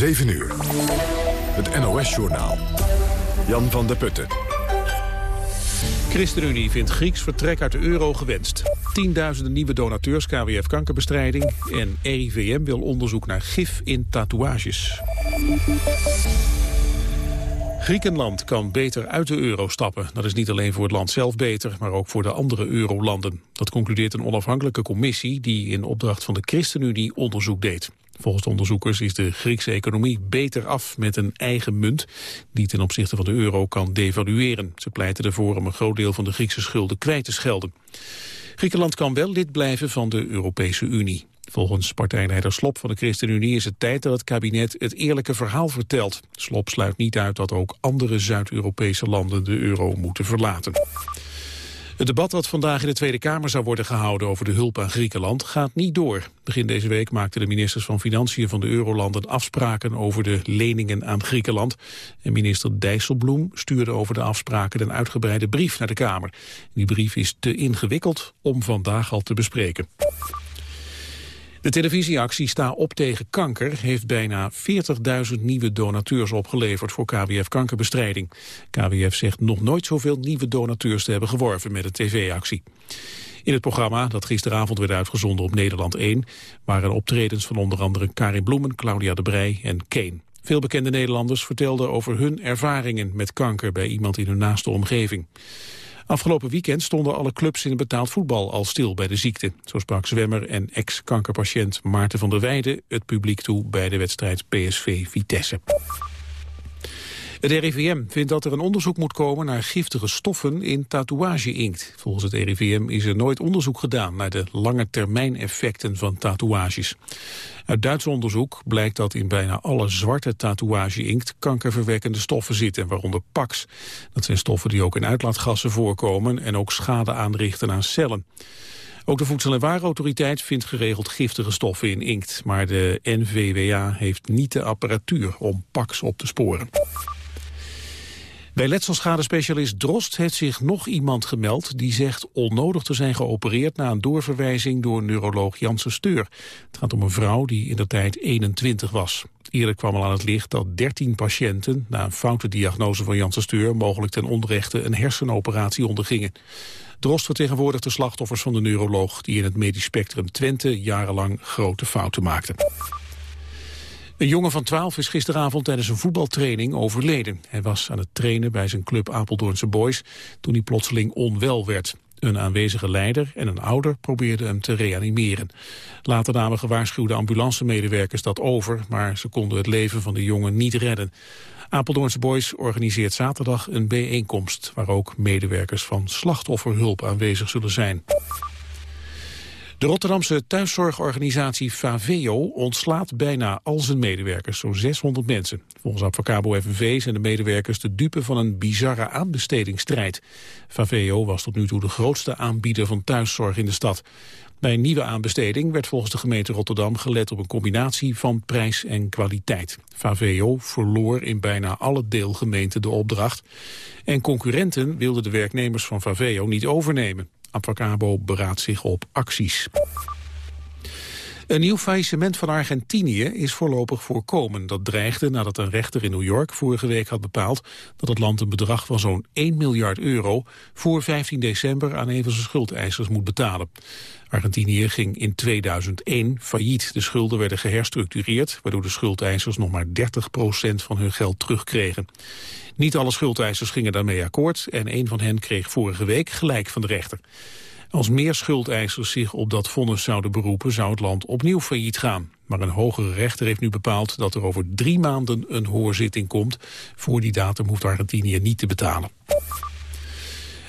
7 uur. Het NOS-journaal. Jan van der Putten. ChristenUnie vindt Grieks vertrek uit de euro gewenst. Tienduizenden nieuwe donateurs KWF kankerbestrijding... en RIVM wil onderzoek naar gif in tatoeages. Griekenland kan beter uit de euro stappen. Dat is niet alleen voor het land zelf beter, maar ook voor de andere eurolanden. Dat concludeert een onafhankelijke commissie die in opdracht van de ChristenUnie onderzoek deed. Volgens de onderzoekers is de Griekse economie beter af met een eigen munt die ten opzichte van de euro kan devalueren. Ze pleiten ervoor om een groot deel van de Griekse schulden kwijt te schelden. Griekenland kan wel lid blijven van de Europese Unie. Volgens partijleider Slop van de ChristenUnie is het tijd dat het kabinet het eerlijke verhaal vertelt. Slop sluit niet uit dat ook andere Zuid-Europese landen de euro moeten verlaten. Het debat dat vandaag in de Tweede Kamer zou worden gehouden over de hulp aan Griekenland gaat niet door. Begin deze week maakten de ministers van Financiën van de Eurolanden afspraken over de leningen aan Griekenland. En minister Dijsselbloem stuurde over de afspraken een uitgebreide brief naar de Kamer. Die brief is te ingewikkeld om vandaag al te bespreken. De televisieactie Sta op tegen kanker heeft bijna 40.000 nieuwe donateurs opgeleverd voor KWF kankerbestrijding. KWF zegt nog nooit zoveel nieuwe donateurs te hebben geworven met de tv-actie. In het programma, dat gisteravond werd uitgezonden op Nederland 1, waren optredens van onder andere Karin Bloemen, Claudia de Brij en Kane. Veel bekende Nederlanders vertelden over hun ervaringen met kanker bij iemand in hun naaste omgeving. Afgelopen weekend stonden alle clubs in het betaald voetbal al stil bij de ziekte. Zo sprak zwemmer en ex-kankerpatiënt Maarten van der Weijden het publiek toe bij de wedstrijd PSV-Vitesse. Het RIVM vindt dat er een onderzoek moet komen naar giftige stoffen in tatoeage-inkt. Volgens het RIVM is er nooit onderzoek gedaan naar de lange termijn effecten van tatoeages. Uit Duits onderzoek blijkt dat in bijna alle zwarte tatoeage-inkt kankerverwekkende stoffen zitten, waaronder PAX. Dat zijn stoffen die ook in uitlaatgassen voorkomen en ook schade aanrichten aan cellen. Ook de Voedsel- en Warenautoriteit vindt geregeld giftige stoffen in inkt, maar de NVWA heeft niet de apparatuur om PAX op te sporen. Bij letselschadespecialist Drost heeft zich nog iemand gemeld... die zegt onnodig te zijn geopereerd na een doorverwijzing door neuroloog Janssen Steur. Het gaat om een vrouw die in de tijd 21 was. Eerder kwam al aan het licht dat 13 patiënten... na een foute diagnose van Janssen Steur... mogelijk ten onrechte een hersenoperatie ondergingen. Drost vertegenwoordigt de slachtoffers van de neuroloog... die in het medisch spectrum Twente jarenlang grote fouten maakte. Een jongen van 12 is gisteravond tijdens een voetbaltraining overleden. Hij was aan het trainen bij zijn club Apeldoornse Boys toen hij plotseling onwel werd. Een aanwezige leider en een ouder probeerden hem te reanimeren. Later namen gewaarschuwde ambulancemedewerkers dat over, maar ze konden het leven van de jongen niet redden. Apeldoornse Boys organiseert zaterdag een bijeenkomst... waar ook medewerkers van slachtofferhulp aanwezig zullen zijn. De Rotterdamse thuiszorgorganisatie Faveo ontslaat bijna al zijn medewerkers, zo'n 600 mensen. Volgens Advocabo FNV zijn de medewerkers de dupe van een bizarre aanbestedingsstrijd. Faveo was tot nu toe de grootste aanbieder van thuiszorg in de stad. Bij een nieuwe aanbesteding werd volgens de gemeente Rotterdam gelet op een combinatie van prijs en kwaliteit. Faveo verloor in bijna alle deelgemeenten de opdracht. En concurrenten wilden de werknemers van Faveo niet overnemen. Avocabo beraadt zich op acties. Een nieuw faillissement van Argentinië is voorlopig voorkomen. Dat dreigde nadat een rechter in New York vorige week had bepaald... dat het land een bedrag van zo'n 1 miljard euro... voor 15 december aan een van zijn schuldeisers moet betalen. Argentinië ging in 2001 failliet. De schulden werden geherstructureerd... waardoor de schuldeisers nog maar 30% van hun geld terugkregen. Niet alle schuldeisers gingen daarmee akkoord... en een van hen kreeg vorige week gelijk van de rechter. Als meer schuldeisers zich op dat vonnis zouden beroepen... zou het land opnieuw failliet gaan. Maar een hogere rechter heeft nu bepaald dat er over drie maanden een hoorzitting komt. Voor die datum hoeft Argentinië niet te betalen.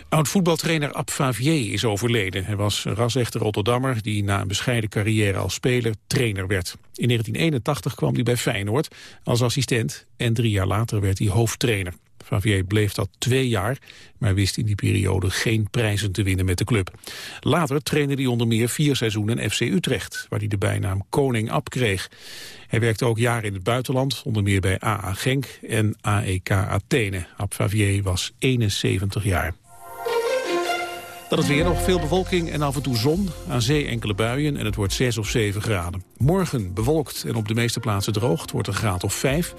Oud-voetbaltrainer Ab Favier is overleden. Hij was een rasechte Rotterdammer die na een bescheiden carrière als speler trainer werd. In 1981 kwam hij bij Feyenoord als assistent en drie jaar later werd hij hoofdtrainer. Favier bleef dat twee jaar, maar wist in die periode geen prijzen te winnen met de club. Later trainde hij onder meer vier seizoenen FC Utrecht, waar hij de bijnaam Koning Ab kreeg. Hij werkte ook jaren in het buitenland, onder meer bij AA Genk en AEK Athene. Ab Favier was 71 jaar. Dan het weer nog veel bewolking en af en toe zon. Aan zee enkele buien en het wordt 6 of 7 graden. Morgen bewolkt en op de meeste plaatsen droog. Het wordt een graad of 5.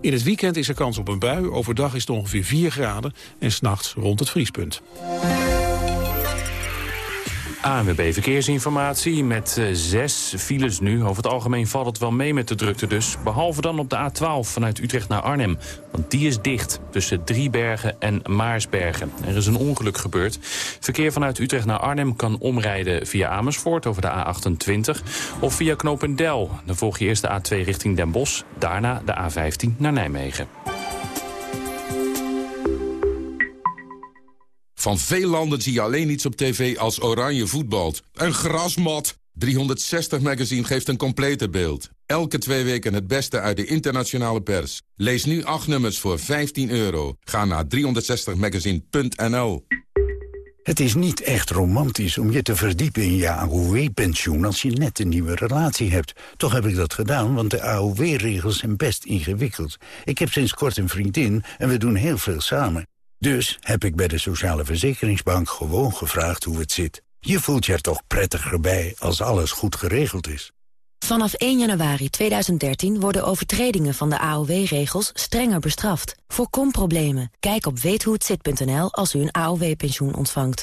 In het weekend is er kans op een bui. Overdag is het ongeveer 4 graden en s'nachts rond het vriespunt. ANWB Verkeersinformatie met uh, zes files nu. Over het algemeen valt het wel mee met de drukte dus. Behalve dan op de A12 vanuit Utrecht naar Arnhem. Want die is dicht tussen Driebergen en Maarsbergen. Er is een ongeluk gebeurd. Verkeer vanuit Utrecht naar Arnhem kan omrijden via Amersfoort over de A28. Of via Knopendel. Dan volg je eerst de A2 richting Den Bosch. Daarna de A15 naar Nijmegen. Van veel landen zie je alleen iets op tv als oranje voetbalt. Een grasmat! 360 Magazine geeft een complete beeld. Elke twee weken het beste uit de internationale pers. Lees nu acht nummers voor 15 euro. Ga naar 360magazine.nl Het is niet echt romantisch om je te verdiepen in je AOW-pensioen... als je net een nieuwe relatie hebt. Toch heb ik dat gedaan, want de AOW-regels zijn best ingewikkeld. Ik heb sinds kort een vriendin en we doen heel veel samen. Dus heb ik bij de Sociale Verzekeringsbank gewoon gevraagd hoe het zit. Je voelt je er toch prettiger bij als alles goed geregeld is. Vanaf 1 januari 2013 worden overtredingen van de AOW-regels strenger bestraft. Voorkom problemen. Kijk op weethohetzit.nl als u een AOW-pensioen ontvangt.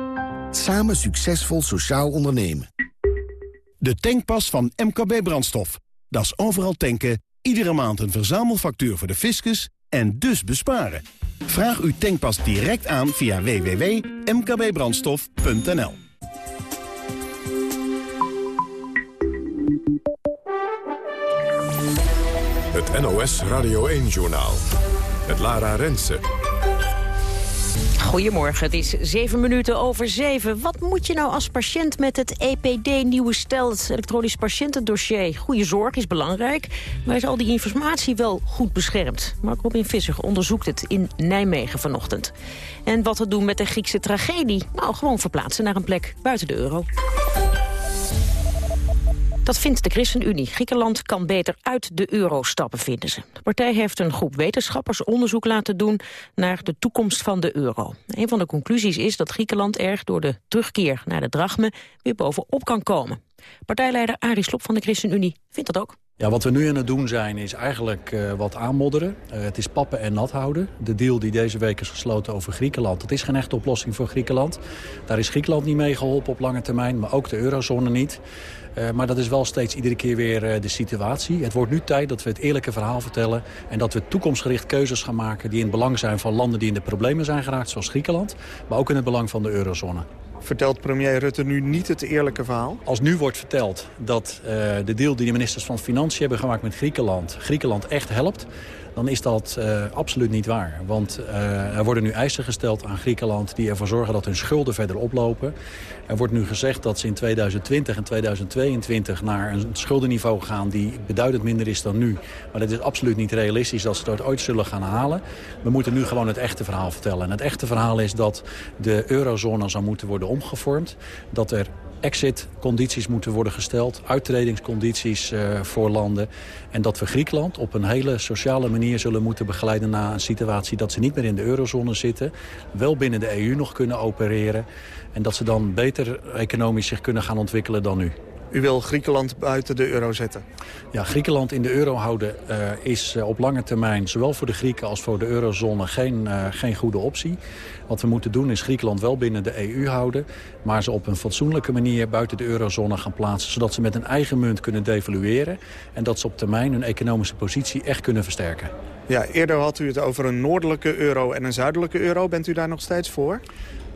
Samen succesvol sociaal ondernemen. De tankpas van MKB Brandstof. Dat is overal tanken, iedere maand een verzamelfactuur voor de fiscus en dus besparen. Vraag uw tankpas direct aan via www.mkbbrandstof.nl Het NOS Radio 1-journaal. Het Lara Rensen. Goedemorgen, het is zeven minuten over zeven. Wat moet je nou als patiënt met het EPD nieuwe stel, het elektronisch patiëntendossier? Goede zorg is belangrijk, maar is al die informatie wel goed beschermd? Mark Robin Visser onderzoekt het in Nijmegen vanochtend. En wat te doen met de Griekse tragedie? Nou, gewoon verplaatsen naar een plek buiten de euro. Dat vindt de ChristenUnie. Griekenland kan beter uit de euro stappen, vinden ze. De partij heeft een groep wetenschappers onderzoek laten doen naar de toekomst van de euro. Een van de conclusies is dat Griekenland er door de terugkeer naar de drachme weer bovenop kan komen. Partijleider Arie Slob van de ChristenUnie vindt dat ook. Ja, wat we nu aan het doen zijn is eigenlijk uh, wat aanmodderen. Uh, het is pappen en nat houden. De deal die deze week is gesloten over Griekenland... dat is geen echte oplossing voor Griekenland. Daar is Griekenland niet mee geholpen op lange termijn, maar ook de eurozone niet. Uh, maar dat is wel steeds iedere keer weer de situatie. Het wordt nu tijd dat we het eerlijke verhaal vertellen... en dat we toekomstgericht keuzes gaan maken... die in het belang zijn van landen die in de problemen zijn geraakt... zoals Griekenland, maar ook in het belang van de eurozone. Vertelt premier Rutte nu niet het eerlijke verhaal? Als nu wordt verteld dat uh, de deal die de ministers van Financiën hebben gemaakt met Griekenland... Griekenland echt helpt, dan is dat uh, absoluut niet waar. Want uh, er worden nu eisen gesteld aan Griekenland die ervoor zorgen dat hun schulden verder oplopen. Er wordt nu gezegd dat ze in 2020 en 2022 naar een schuldenniveau gaan die beduidend minder is dan nu. Maar dat is absoluut niet realistisch dat ze dat ooit zullen gaan halen. We moeten nu gewoon het echte verhaal vertellen. En het echte verhaal is dat de eurozone zou moeten worden omgevormd. Dat er exit-condities moeten worden gesteld, uittredingscondities uh, voor landen. En dat we Griekenland op een hele sociale manier zullen moeten begeleiden... naar een situatie dat ze niet meer in de eurozone zitten... wel binnen de EU nog kunnen opereren... en dat ze dan beter economisch zich kunnen gaan ontwikkelen dan nu. U wil Griekenland buiten de euro zetten? Ja, Griekenland in de euro houden uh, is uh, op lange termijn... zowel voor de Grieken als voor de eurozone geen, uh, geen goede optie. Wat we moeten doen is Griekenland wel binnen de EU houden... maar ze op een fatsoenlijke manier buiten de eurozone gaan plaatsen... zodat ze met een eigen munt kunnen devalueren... en dat ze op termijn hun economische positie echt kunnen versterken. Ja, eerder had u het over een noordelijke euro en een zuidelijke euro. Bent u daar nog steeds voor?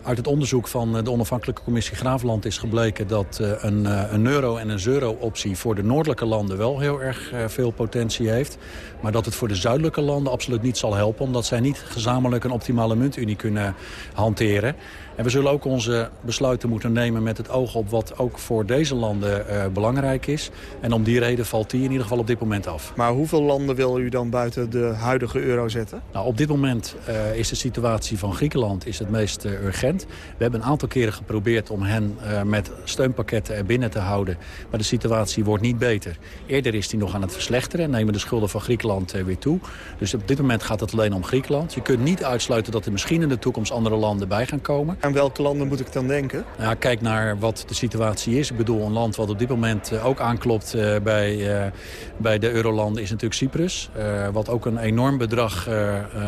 Uit het onderzoek van de onafhankelijke commissie Graafland is gebleken dat een, een euro- en een euro-optie voor de noordelijke landen wel heel erg veel potentie heeft. Maar dat het voor de zuidelijke landen absoluut niet zal helpen, omdat zij niet gezamenlijk een optimale muntunie kunnen hanteren. En we zullen ook onze besluiten moeten nemen met het oog op wat ook voor deze landen uh, belangrijk is. En om die reden valt die in ieder geval op dit moment af. Maar hoeveel landen wil u dan buiten de huidige euro zetten? Nou, op dit moment uh, is de situatie van Griekenland is het meest uh, urgent. We hebben een aantal keren geprobeerd om hen met steunpakketten er binnen te houden. Maar de situatie wordt niet beter. Eerder is die nog aan het verslechteren en nemen de schulden van Griekenland weer toe. Dus op dit moment gaat het alleen om Griekenland. Je kunt niet uitsluiten dat er misschien in de toekomst andere landen bij gaan komen. Aan welke landen moet ik dan denken? Ja, kijk naar wat de situatie is. Ik bedoel, een land wat op dit moment uh, ook aanklopt uh, bij, uh, bij de eurolanden is natuurlijk Cyprus. wat ook een enorm bedrag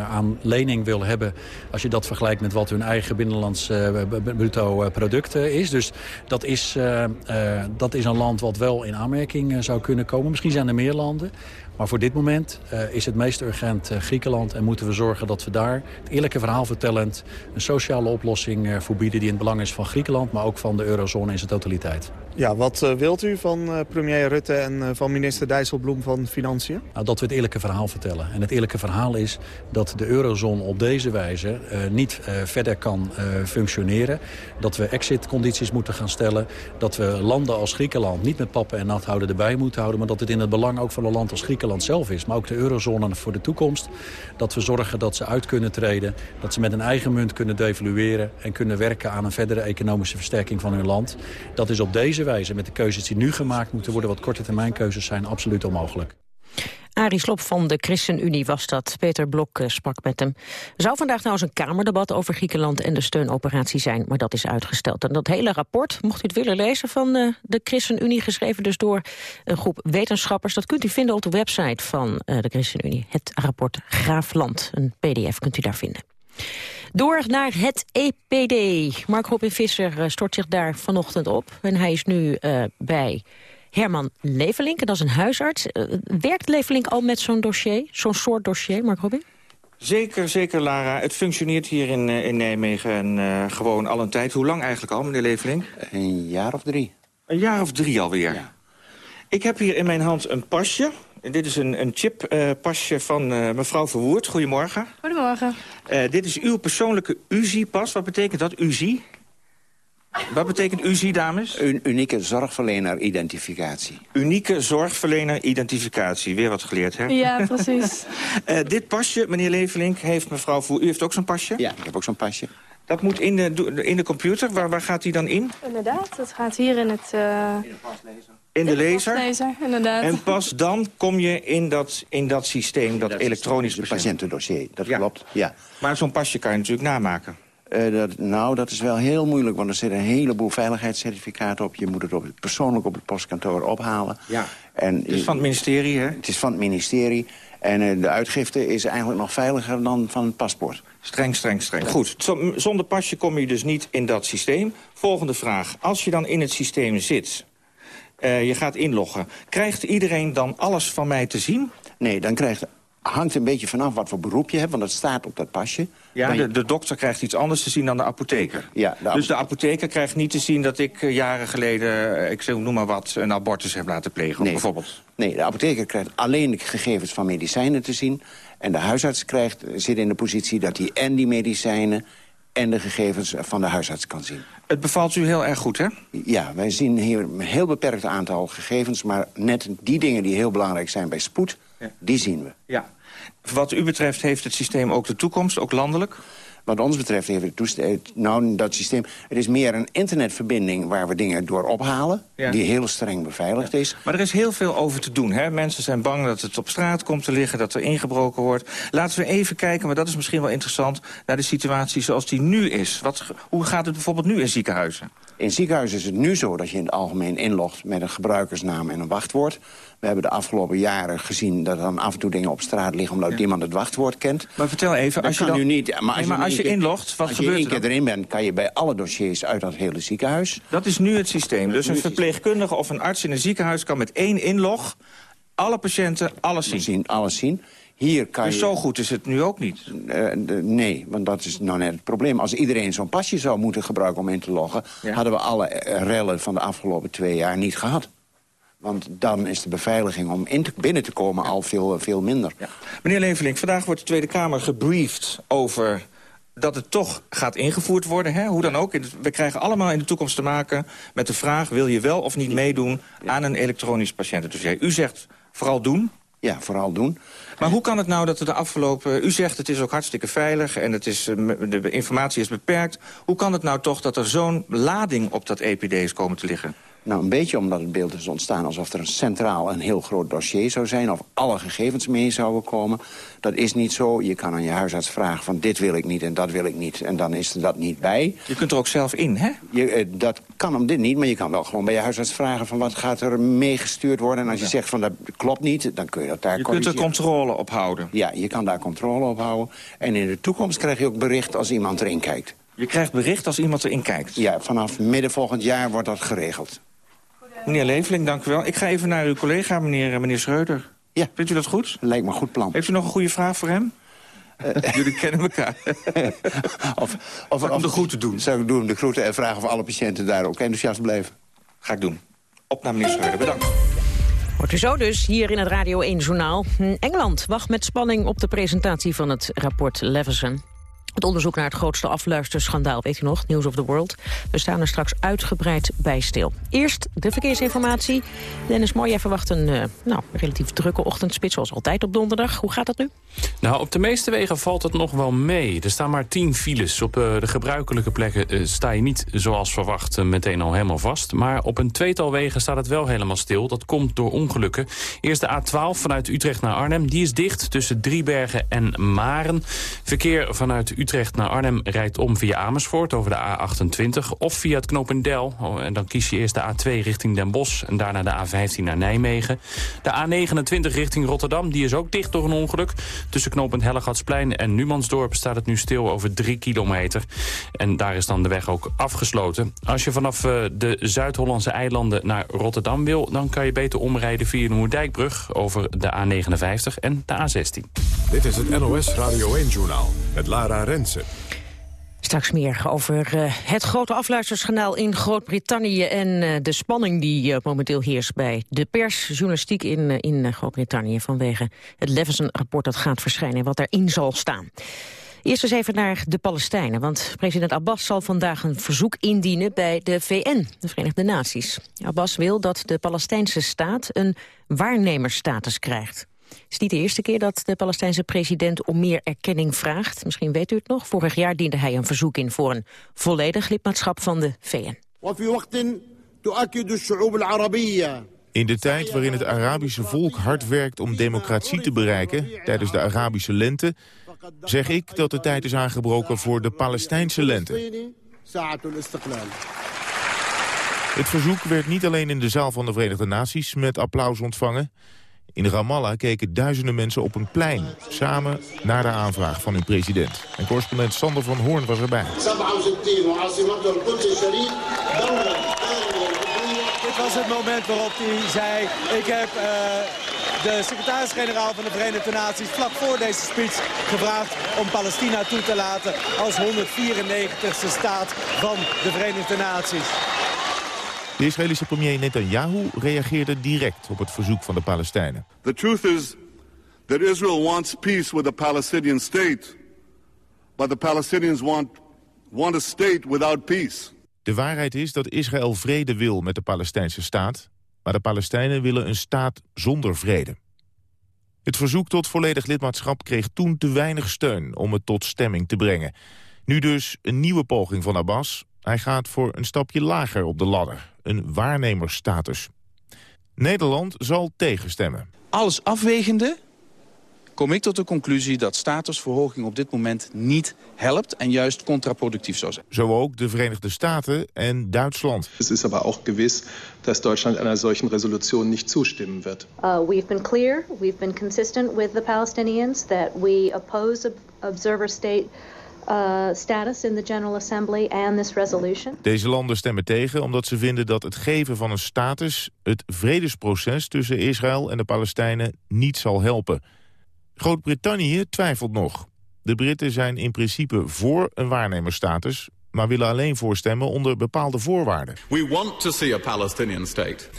aan lening wil hebben... als je dat vergelijkt met wat hun eigen binnenlands bruto product is. Dus dat is, dat is een land wat wel in aanmerking zou kunnen komen. Misschien zijn er meer landen. Maar voor dit moment uh, is het meest urgent uh, Griekenland... en moeten we zorgen dat we daar het eerlijke verhaal vertellend... een sociale oplossing uh, voor bieden die in het belang is van Griekenland... maar ook van de eurozone in zijn totaliteit. Ja, wat wilt u van premier Rutte en van minister Dijsselbloem van Financiën? Nou, dat we het eerlijke verhaal vertellen. En het eerlijke verhaal is dat de eurozone op deze wijze niet verder kan functioneren. Dat we exit-condities moeten gaan stellen. Dat we landen als Griekenland niet met pappen en nat houden erbij moeten houden... maar dat het in het belang ook van een land als Griekenland zelf is, maar ook de eurozone voor de toekomst. Dat we zorgen dat ze uit kunnen treden, dat ze met een eigen munt kunnen devalueren... en kunnen werken aan een verdere economische versterking van hun land. Dat is op deze met de keuzes die nu gemaakt moeten worden... wat korte termijn keuzes zijn, absoluut onmogelijk. Arie Slop van de ChristenUnie was dat. Peter Blok eh, sprak met hem. Er zou vandaag trouwens een kamerdebat over Griekenland en de steunoperatie zijn, maar dat is uitgesteld. En dat hele rapport, mocht u het willen lezen van uh, de ChristenUnie, geschreven dus door een groep wetenschappers, dat kunt u vinden op de website van uh, de ChristenUnie. Het rapport Graafland, een pdf kunt u daar vinden. Door naar het EPD. Mark Robin Visser stort zich daar vanochtend op. En hij is nu uh, bij Herman Levelink, dat is een huisarts. Uh, werkt Levelink al met zo'n dossier, zo'n soort dossier, Mark Robin? Zeker, zeker Lara. Het functioneert hier in, in Nijmegen uh, gewoon al een tijd. Hoe lang eigenlijk al, meneer Levelink? Een jaar of drie. Een jaar of drie alweer? Ja. Ik heb hier in mijn hand een pasje. Dit is een, een chippasje van mevrouw Verwoerd. Goedemorgen. Goedemorgen. dit is uw persoonlijke UZI-pas. Wat betekent dat, UZI? Wat betekent UZI, dames? Een unieke zorgverlener-identificatie. Unieke zorgverlener-identificatie. Weer wat geleerd, hè? Ja, precies. uh, dit pasje, meneer Levelink, heeft mevrouw Voer... U heeft ook zo'n pasje? Ja, ik heb ook zo'n pasje. Dat moet in de, in de computer. Waar, waar gaat die dan in? Inderdaad, dat gaat hier in het... Uh... In de paslezer. In de lezer? lezer, inderdaad. En pas dan kom je in dat, in dat systeem, dat, dat elektronisch patiëntendossier. Dat ja. klopt, ja. Maar zo'n pasje kan je natuurlijk namaken. Uh, dat, nou, dat is wel heel moeilijk, want er zitten een heleboel veiligheidscertificaten op. Je moet het op, persoonlijk op het postkantoor ophalen. Ja, en, het is van het ministerie, hè? Het is van het ministerie. En uh, de uitgifte is eigenlijk nog veiliger dan van het paspoort. Streng, streng, streng. Goed, zonder pasje kom je dus niet in dat systeem. Volgende vraag. Als je dan in het systeem zit, je gaat inloggen... krijgt iedereen dan alles van mij te zien? Nee, dan krijgt hangt een beetje vanaf wat voor beroep je hebt, want dat staat op dat pasje. Ja, de, de, dokter krijgt iets anders te zien dan de apotheker. Ja, de dus de apotheker krijgt niet te zien dat ik uh, jaren geleden, uh, ik zeg, noem maar wat, een abortus heb laten plegen, nee. bijvoorbeeld. Nee, de apotheker krijgt alleen de gegevens van medicijnen te zien. En de huisarts krijgt, zit in de positie dat hij en die medicijnen en de gegevens van de huisarts kan zien. Het bevalt u heel erg goed, hè? Ja, wij zien hier een heel beperkt aantal gegevens... maar net die dingen die heel belangrijk zijn bij spoed, ja. die zien we. Ja. Wat u betreft heeft het systeem ook de toekomst, ook landelijk? Wat ons betreft heeft het nou, dat systeem... Het is meer een internetverbinding waar we dingen door ophalen... Ja. die heel streng beveiligd ja. is. Maar er is heel veel over te doen. Hè? Mensen zijn bang dat het op straat komt te liggen, dat er ingebroken wordt. Laten we even kijken, maar dat is misschien wel interessant... naar de situatie zoals die nu is. Wat, hoe gaat het bijvoorbeeld nu in ziekenhuizen? In ziekenhuizen is het nu zo dat je in het algemeen inlogt... met een gebruikersnaam en een wachtwoord. We hebben de afgelopen jaren gezien dat er dan af en toe dingen op straat liggen... omdat ja. iemand het wachtwoord kent. Maar vertel even, als je, dan... nu niet, maar als, nee, maar je, als je inlogt, wat als gebeurt er Als je één keer erin bent, kan je bij alle dossiers uit dat hele ziekenhuis. Dat is nu het systeem. Dus een verpleegkundige of een arts in een ziekenhuis kan met één inlog... alle patiënten alles zien. zien alles zien. Hier kan dus je... zo goed is het nu ook niet? Uh, de, nee, want dat is nou net het probleem. Als iedereen zo'n pasje zou moeten gebruiken om in te loggen... Ja. hadden we alle rellen van de afgelopen twee jaar niet gehad. Want dan is de beveiliging om in te, binnen te komen al veel, veel minder. Ja. Meneer Levelink, vandaag wordt de Tweede Kamer gebriefd over dat het toch gaat ingevoerd worden. Hè? Hoe dan ook. We krijgen allemaal in de toekomst te maken met de vraag... wil je wel of niet meedoen aan een elektronisch patiëntendossier? U zegt vooral doen. Ja, vooral doen. Maar hoe kan het nou dat er de afgelopen... U zegt het is ook hartstikke veilig en het is, de informatie is beperkt. Hoe kan het nou toch dat er zo'n lading op dat EPD is komen te liggen? Nou, een beetje omdat het beeld is ontstaan alsof er een centraal een heel groot dossier zou zijn... of alle gegevens mee zouden komen. Dat is niet zo. Je kan aan je huisarts vragen van dit wil ik niet en dat wil ik niet. En dan is er dat niet bij. Je kunt er ook zelf in, hè? Je, eh, dat kan om dit niet, maar je kan wel gewoon bij je huisarts vragen... van wat gaat er meegestuurd worden. En als je ja. zegt van dat klopt niet, dan kun je dat daar Je kunt er controle op houden. Ja, je kan daar controle op houden. En in de toekomst krijg je ook bericht als iemand erin kijkt. Je krijgt bericht als iemand erin kijkt? Ja, vanaf midden volgend jaar wordt dat geregeld. Meneer Leveling, dank u wel. Ik ga even naar uw collega, meneer, meneer Schreuder. Ja. Vindt u dat goed? Lijkt me een goed plan. Heeft u nog een goede vraag voor hem? Uh, Jullie kennen elkaar. of, of, om de groeten doen. Zou ik doen, de groeten en vragen of alle patiënten daar ook enthousiast blijven. Ga ik doen. Op naar meneer Schreuder, bedankt. Wordt u zo dus, hier in het Radio 1-journaal. Engeland wacht met spanning op de presentatie van het rapport Leveson. Het onderzoek naar het grootste afluisterschandaal, weet u nog, News of the World. We staan er straks uitgebreid bij stil. Eerst de verkeersinformatie. Dennis Mooi, jij verwacht een uh, nou, relatief drukke ochtendspits, zoals altijd op donderdag. Hoe gaat dat nu? Nou, op de meeste wegen valt het nog wel mee. Er staan maar tien files. Op uh, de gebruikelijke plekken uh, sta je niet, zoals verwacht, meteen al helemaal vast. Maar op een tweetal wegen staat het wel helemaal stil. Dat komt door ongelukken. Eerst de A12 vanuit Utrecht naar Arnhem. Die is dicht tussen Driebergen en Maren. Verkeer vanuit Utrecht Utrecht naar Arnhem rijdt om via Amersfoort over de A28... of via het Knopendel. Oh, en dan kies je eerst de A2 richting Den Bosch... en daarna de A15 naar Nijmegen. De A29 richting Rotterdam, die is ook dicht door een ongeluk. Tussen knooppunt Hellegatsplein en Numansdorp staat het nu stil over 3 kilometer. En daar is dan de weg ook afgesloten. Als je vanaf uh, de Zuid-Hollandse eilanden naar Rotterdam wil... dan kan je beter omrijden via de Moerdijkbrug over de A59 en de A16. Dit is het NOS Radio 1-journaal met Lara Rensen. Straks meer over uh, het grote afluisterschanaal in Groot-Brittannië... en uh, de spanning die uh, momenteel heerst bij de pers, journalistiek in, in Groot-Brittannië... vanwege het Leveson-rapport dat gaat verschijnen en wat daarin zal staan. Eerst eens even naar de Palestijnen, want president Abbas zal vandaag een verzoek indienen bij de VN, de Verenigde Naties. Abbas wil dat de Palestijnse staat een waarnemersstatus krijgt. Het is niet de eerste keer dat de Palestijnse president om meer erkenning vraagt. Misschien weet u het nog. Vorig jaar diende hij een verzoek in voor een volledig lidmaatschap van de VN. In de tijd waarin het Arabische volk hard werkt om democratie te bereiken... tijdens de Arabische lente... zeg ik dat de tijd is aangebroken voor de Palestijnse lente. Het verzoek werd niet alleen in de zaal van de Verenigde Naties met applaus ontvangen. In Ramallah keken duizenden mensen op een plein, samen naar de aanvraag van hun president. En correspondent Sander van Hoorn was erbij. Dit was het moment waarop hij zei, ik heb uh, de secretaris-generaal van de Verenigde Naties vlak voor deze speech gevraagd om Palestina toe te laten als 194ste staat van de Verenigde Naties. De Israëlische premier Netanyahu reageerde direct op het verzoek van de Palestijnen. The truth is that Israel wants peace with Palestinian state, but the Palestinians want, want a state without peace. De waarheid is dat Israël vrede wil met de Palestijnse staat, maar de Palestijnen willen een staat zonder vrede. Het verzoek tot volledig lidmaatschap kreeg toen te weinig steun om het tot stemming te brengen. Nu dus een nieuwe poging van Abbas. Hij gaat voor een stapje lager op de ladder, een waarnemersstatus. Nederland zal tegenstemmen. Alles afwegende kom ik tot de conclusie dat statusverhoging op dit moment niet helpt en juist contraproductief zou zijn. Zo ook de Verenigde Staten en Duitsland. Het is aber ook gewiss dat Duitsland einer solchen Resolution niet zustimmen wird. Uh, we've been clear, we've been consistent with the Palestinians that we oppose observer state uh, status in the General Assembly and this resolution. Deze landen stemmen tegen omdat ze vinden dat het geven van een status het vredesproces tussen Israël en de Palestijnen niet zal helpen. Groot-Brittannië twijfelt nog. De Britten zijn in principe voor een waarnemersstatus maar willen alleen voorstemmen onder bepaalde voorwaarden. We want to see a Palestinian state.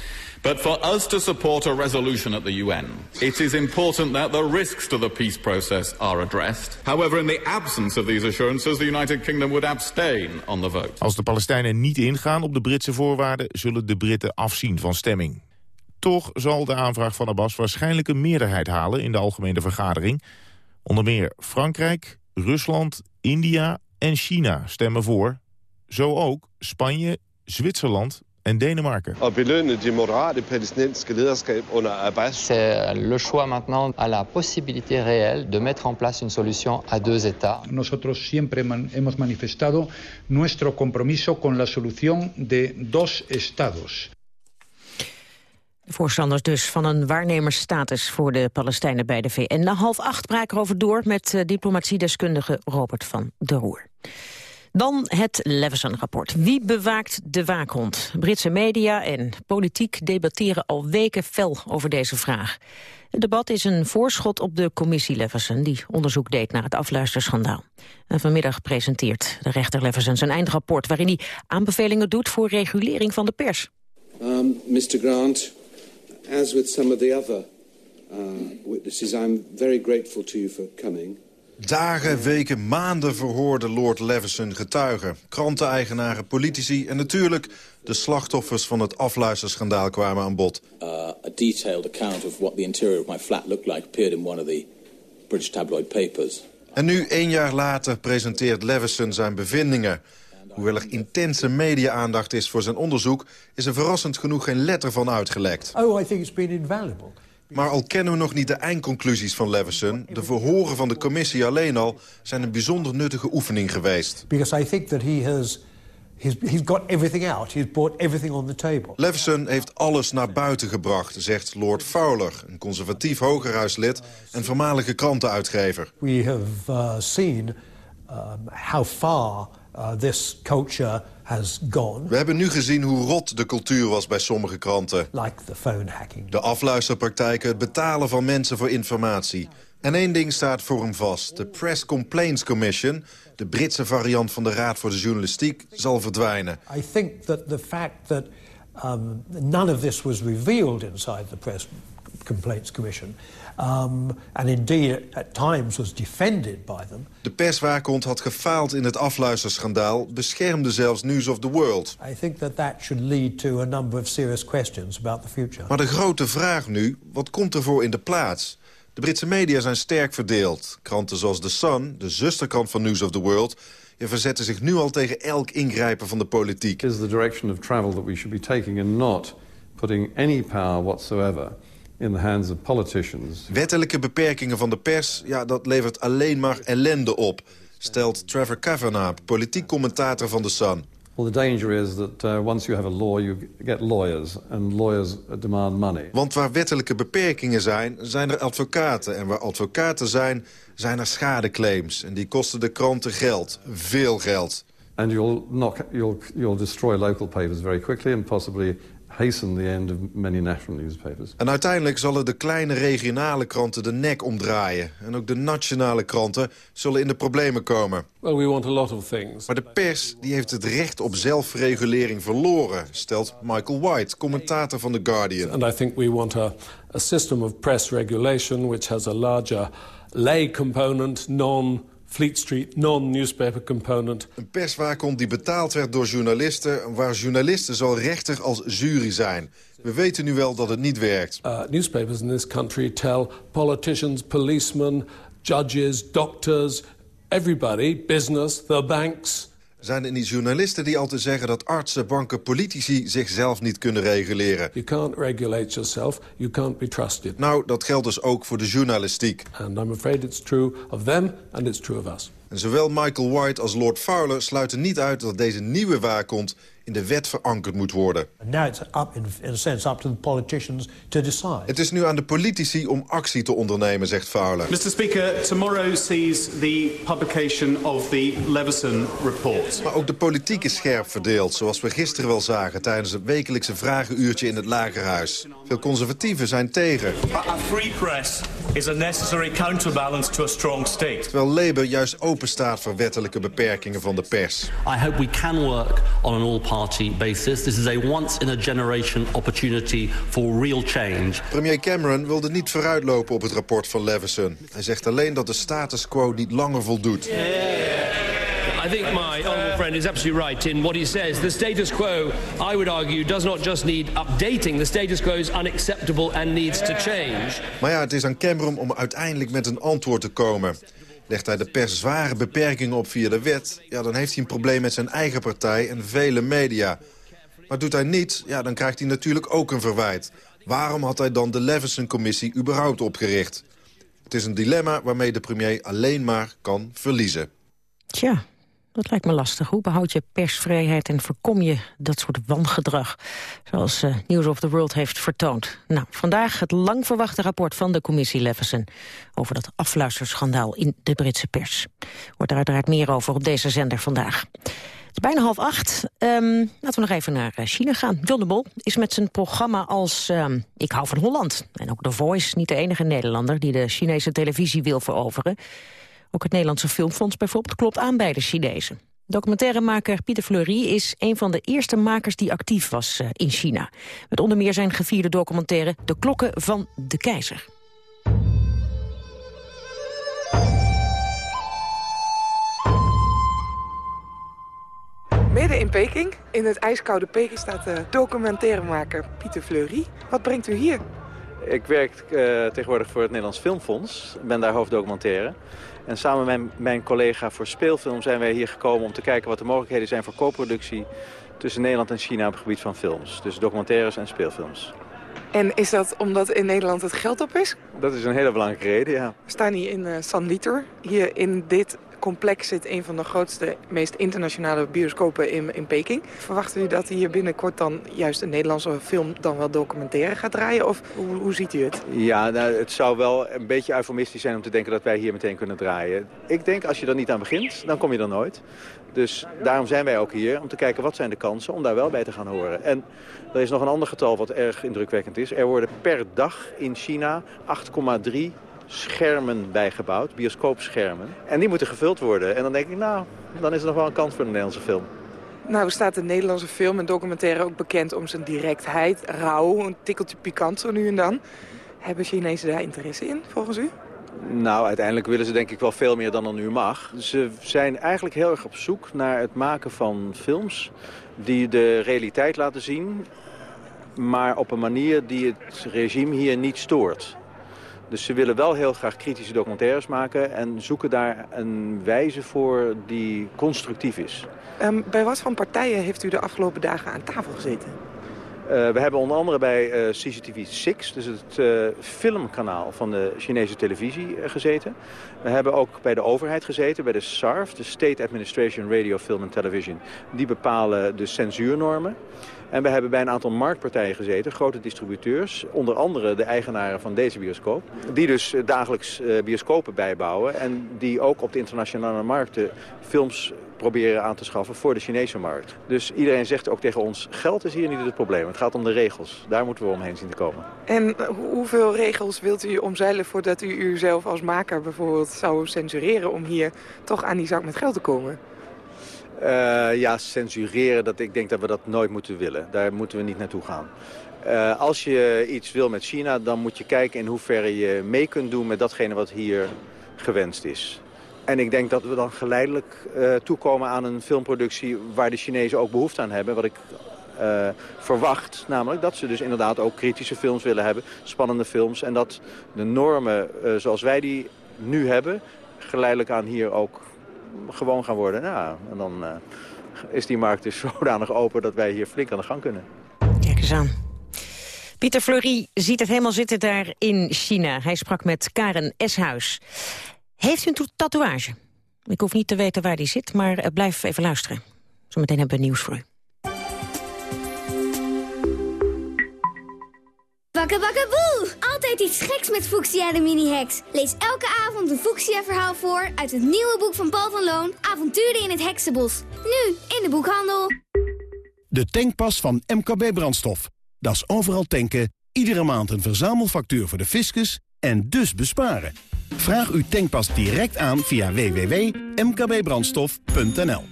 But for us to support a resolution at the UN, it is important that the risks to the peace process are addressed. However, in the absence of these assurances, the United Kingdom would abstain on the vote. Als de Palestijnen niet ingaan op de Britse voorwaarden, zullen de Britten afzien van stemming. Toch zal de aanvraag van Abbas waarschijnlijk een meerderheid halen in de algemene vergadering. Onder meer Frankrijk, Rusland, India en China stemmen voor. Zo ook Spanje, Zwitserland en Denemarken. Og belønne de moderate palæstinensiske lederskab under Abbas. C'est le choix maintenant à la possibilité réelle de mettre en place une solution à deux États. Nosotros siempre man hemos manifestado nuestro compromiso con la solución de dos Estados. De voorstanders dus van een waarnemersstatus voor de Palestijnen bij de VN. Na half acht praat ik erover door met uh, diplomatiedeskundige Robert van der Roer. Dan het Leveson-rapport. Wie bewaakt de waakhond? Britse media en politiek debatteren al weken fel over deze vraag. Het debat is een voorschot op de commissie Leveson... die onderzoek deed naar het afluisterschandaal. En vanmiddag presenteert de rechter Leveson zijn eindrapport... waarin hij aanbevelingen doet voor regulering van de pers. Um, Mr. Grant, as with some of the other uh, witnesses... I'm very grateful to you for coming... Dagen, weken, maanden verhoorde Lord Leveson getuigen. Kranteneigenaren, politici en natuurlijk de slachtoffers van het afluisterschandaal kwamen aan bod. Uh, a detailed account of what the interior of my flat looked like appeared in one of the British tabloid papers. En nu, één jaar later, presenteert Leveson zijn bevindingen. Hoewel er intense media-aandacht is voor zijn onderzoek... is er verrassend genoeg geen letter van uitgelekt. Oh, I think it's been invaluable. Maar al kennen we nog niet de eindconclusies van Leveson... de verhoren van de commissie alleen al zijn een bijzonder nuttige oefening geweest. Because I think that he has... He's, he's got everything out. He's brought everything on the table. Leveson heeft alles naar buiten gebracht, zegt Lord Fowler... een conservatief hogerhuislid en voormalige krantenuitgever. We have uh, seen um, how far uh, this culture has gone. We hebben nu gezien hoe rot de cultuur was bij sommige kranten. Like the phone hacking. De afluisterpraktijken, het betalen van mensen voor informatie. En één ding staat voor hem vast. De Press Complaints Commission, de Britse variant van de Raad voor de Journalistiek, zal verdwijnen. I think that the fact that um, none of this was revealed inside the Press Complaints Commission... Um, and indeed at times was defended by them. De perswaakhond had gefaald in het afluisterschandaal, beschermde zelfs News of the World. I think that that should lead to a number of serious questions about the future. Maar de grote vraag nu, wat komt ervoor in de plaats? De Britse media zijn sterk verdeeld. Kranten zoals The Sun, de zusterkrant van News of the World... verzetten zich nu al tegen elk ingrijpen van de politiek. Is the direction of travel that we should be taking and not putting any power whatsoever in the hands of politicians. Wettelijke beperkingen van de pers, ja, dat levert alleen maar ellende op, stelt Trevor Kavanagh, politiek commentator van The Sun. Well, the danger is that uh, once you have a law, you get lawyers, and lawyers demand money. Want waar wettelijke beperkingen zijn, zijn er advocaten. En waar advocaten zijn, zijn er schadeclaims. En die kosten de kranten geld, veel geld. And you'll, knock, you'll, you'll destroy local papers very quickly and possibly hasten the end of many national newspapers. En uiteindelijk zullen de kleine regionale kranten de nek omdraaien. En ook de nationale kranten zullen in de problemen komen. Well, we want a lot of things. Maar de pers die heeft het recht op zelfregulering verloren, stelt Michael White, commentator van The Guardian. And I think we want a, a system of press regulation which has a larger lay component, non Fleet Street non-newspaper component. Een perswaakhond die betaald werd door journalisten... waar journalisten zal rechter als jury zijn. We weten nu wel dat het niet werkt. Uh, newspapers in this country tell politicians, policemen, judges, doctors... everybody, business, the banks... Zijn er niet journalisten die altijd zeggen dat artsen, banken, politici zichzelf niet kunnen reguleren? You can't regulate yourself, you can't be trusted. Nou, dat geldt dus ook voor de journalistiek. And I'm afraid it's true of them and it's true of us. En zowel Michael White als Lord Fowler sluiten niet uit dat deze nieuwe waakhond in de wet verankerd moet worden. Now it's up in, in a sense up to the politicians to decide. Het is nu aan de politici om actie te ondernemen, zegt Fowler. Mr. Speaker, tomorrow sees the publication of the Leveson report. Maar ook de politiek is scherp verdeeld, zoals we gisteren wel zagen tijdens het wekelijkse vragenuurtje in het Lagerhuis. Veel conservatieven zijn tegen. A free press is a necessary counterbalance to a strong state. Terwijl Labour juist open staat voor wettelijke beperkingen van de pers. I hope we can work on an all-party basis. This is a once-in-a-generation opportunity for real change. Premier Cameron wilde niet vooruitlopen op het rapport van Leveson. Hij zegt alleen dat de status quo niet langer voldoet. I think my honourable friend is absolutely right in what he says. The status quo, I would argue, does not just need updating. The status quo is unacceptable and needs to change. Maar ja, het is aan Cameron om uiteindelijk met een antwoord te komen. Legt hij de pers zware beperkingen op via de wet... Ja, dan heeft hij een probleem met zijn eigen partij en vele media. Maar doet hij niet, ja, dan krijgt hij natuurlijk ook een verwijt. Waarom had hij dan de Leveson-commissie überhaupt opgericht? Het is een dilemma waarmee de premier alleen maar kan verliezen. Tja, dat lijkt me lastig. Hoe behoud je persvrijheid en voorkom je dat soort wangedrag? Zoals uh, News of the World heeft vertoond. Nou, vandaag het lang verwachte rapport van de commissie Leveson... over dat afluisterschandaal in de Britse pers. Wordt er uiteraard meer over op deze zender vandaag. Het is bijna half acht. Um, laten we nog even naar China gaan. John de Mol is met zijn programma als um, Ik hou van Holland. En ook The Voice, niet de enige Nederlander... die de Chinese televisie wil veroveren. Ook het Nederlandse Filmfonds bijvoorbeeld klopt aan bij de Chinezen. Documentairemaker Pieter Fleury is een van de eerste makers die actief was uh, in China. Met onder meer zijn gevierde documentaire De Klokken van de Keizer. Midden in Peking, in het ijskoude Peking, staat de documentairemaker Pieter Fleury. Wat brengt u hier? Ik werk uh, tegenwoordig voor het Nederlands Filmfonds. Ik ben daar hoofddocumentaire. En samen met mijn collega voor speelfilm zijn wij hier gekomen om te kijken wat de mogelijkheden zijn voor co-productie tussen Nederland en China op het gebied van films. Dus documentaires en speelfilms. En is dat omdat in Nederland het geld op is? Dat is een hele belangrijke reden, ja. We staan hier in uh, San Liter, hier in dit complex zit een van de grootste, meest internationale bioscopen in, in Peking. Verwacht u dat hier binnenkort dan juist een Nederlandse film dan wel documentaire gaat draaien? Of hoe, hoe ziet u het? Ja, nou, het zou wel een beetje eufemistisch zijn om te denken dat wij hier meteen kunnen draaien. Ik denk als je er niet aan begint, dan kom je er nooit. Dus daarom zijn wij ook hier, om te kijken wat zijn de kansen om daar wel bij te gaan horen. En er is nog een ander getal wat erg indrukwekkend is. Er worden per dag in China 8,3 schermen bijgebouwd, bioscoopschermen. En die moeten gevuld worden. En dan denk ik, nou, dan is er nog wel een kans voor een Nederlandse film. Nou staat de Nederlandse film en documentaire ook bekend om zijn directheid, rauw, een tikkeltje pikant zo nu en dan. Hebben Chinezen daar interesse in, volgens u? Nou, uiteindelijk willen ze denk ik wel veel meer dan dan nu mag. Ze zijn eigenlijk heel erg op zoek naar het maken van films die de realiteit laten zien, maar op een manier die het regime hier niet stoort. Dus ze willen wel heel graag kritische documentaires maken... en zoeken daar een wijze voor die constructief is. Um, bij wat voor partijen heeft u de afgelopen dagen aan tafel gezeten? Uh, we hebben onder andere bij uh, CCTV 6, dus het uh, filmkanaal van de Chinese televisie, gezeten. We hebben ook bij de overheid gezeten, bij de SARF, de State Administration Radio, Film and Television. Die bepalen de censuurnormen. En we hebben bij een aantal marktpartijen gezeten, grote distributeurs. Onder andere de eigenaren van deze bioscoop. Die dus dagelijks bioscopen bijbouwen. En die ook op de internationale markten films proberen aan te schaffen voor de Chinese markt. Dus iedereen zegt ook tegen ons, geld is hier niet het probleem. Het gaat om de regels. Daar moeten we omheen zien te komen. En hoeveel regels wilt u omzeilen voordat u uzelf als maker bijvoorbeeld zou censureren... om hier toch aan die zak met geld te komen? Uh, ja, censureren, dat, ik denk dat we dat nooit moeten willen. Daar moeten we niet naartoe gaan. Uh, als je iets wil met China, dan moet je kijken in hoeverre je mee kunt doen met datgene wat hier gewenst is. En ik denk dat we dan geleidelijk uh, toekomen aan een filmproductie waar de Chinezen ook behoefte aan hebben. Wat ik verwacht, namelijk dat ze dus inderdaad ook kritische films willen hebben, spannende films. En dat de normen zoals wij die nu hebben, geleidelijk aan hier ook gewoon gaan worden. Nou, en dan is die markt dus zodanig open dat wij hier flink aan de gang kunnen. Kijk eens aan. Pieter Fleury ziet het helemaal zitten daar in China. Hij sprak met Karen Eshuis. Heeft u een tatoeage? Ik hoef niet te weten waar die zit, maar uh, blijf even luisteren. Zometeen hebben we nieuws voor u. Wakkewakkaboe! Altijd iets geks met Fuchsia de mini-heks. Lees elke avond een Fuchsia-verhaal voor uit het nieuwe boek van Paul van Loon... Avonturen in het Heksenbos. Nu in de boekhandel. De tankpas van MKB Brandstof. Dat is overal tanken, iedere maand een verzamelfactuur voor de fiscus en dus besparen. Vraag uw tankpas direct aan via www.mkbbrandstof.nl.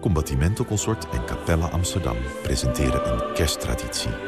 Combattimento Consort en Capella Amsterdam presenteren een kersttraditie.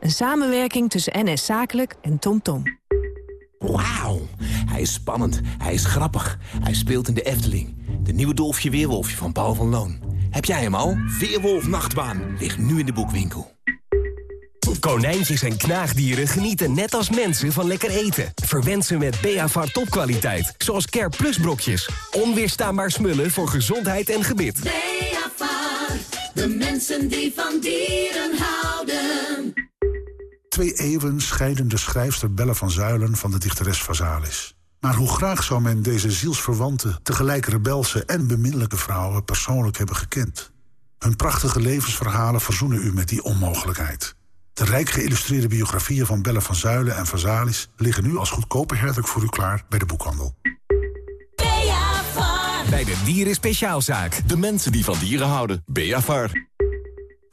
Een samenwerking tussen NS Zakelijk en TomTom. Wauw, hij is spannend, hij is grappig, hij speelt in de Efteling. De nieuwe Dolfje Weerwolfje van Paul van Loon. Heb jij hem al? Weerwolf Nachtbaan ligt nu in de boekwinkel. Konijntjes en knaagdieren genieten net als mensen van lekker eten. Verwend ze met Beavar topkwaliteit, zoals Care Plus brokjes. Onweerstaanbaar smullen voor gezondheid en gebit. Beavar, de mensen die van dieren houden. Twee eeuwen scheiden de schrijfster Belle van Zuilen van de dichteres Vazalis. Maar hoe graag zou men deze zielsverwante, tegelijk rebelse en beminnelijke vrouwen persoonlijk hebben gekend. Hun prachtige levensverhalen verzoenen u met die onmogelijkheid. De rijk geïllustreerde biografieën van Belle van Zuilen en Vazalis... liggen nu als goedkope herdruk voor u klaar bij de boekhandel. Bij de Dieren Speciaalzaak. De mensen die van dieren houden. Beavar.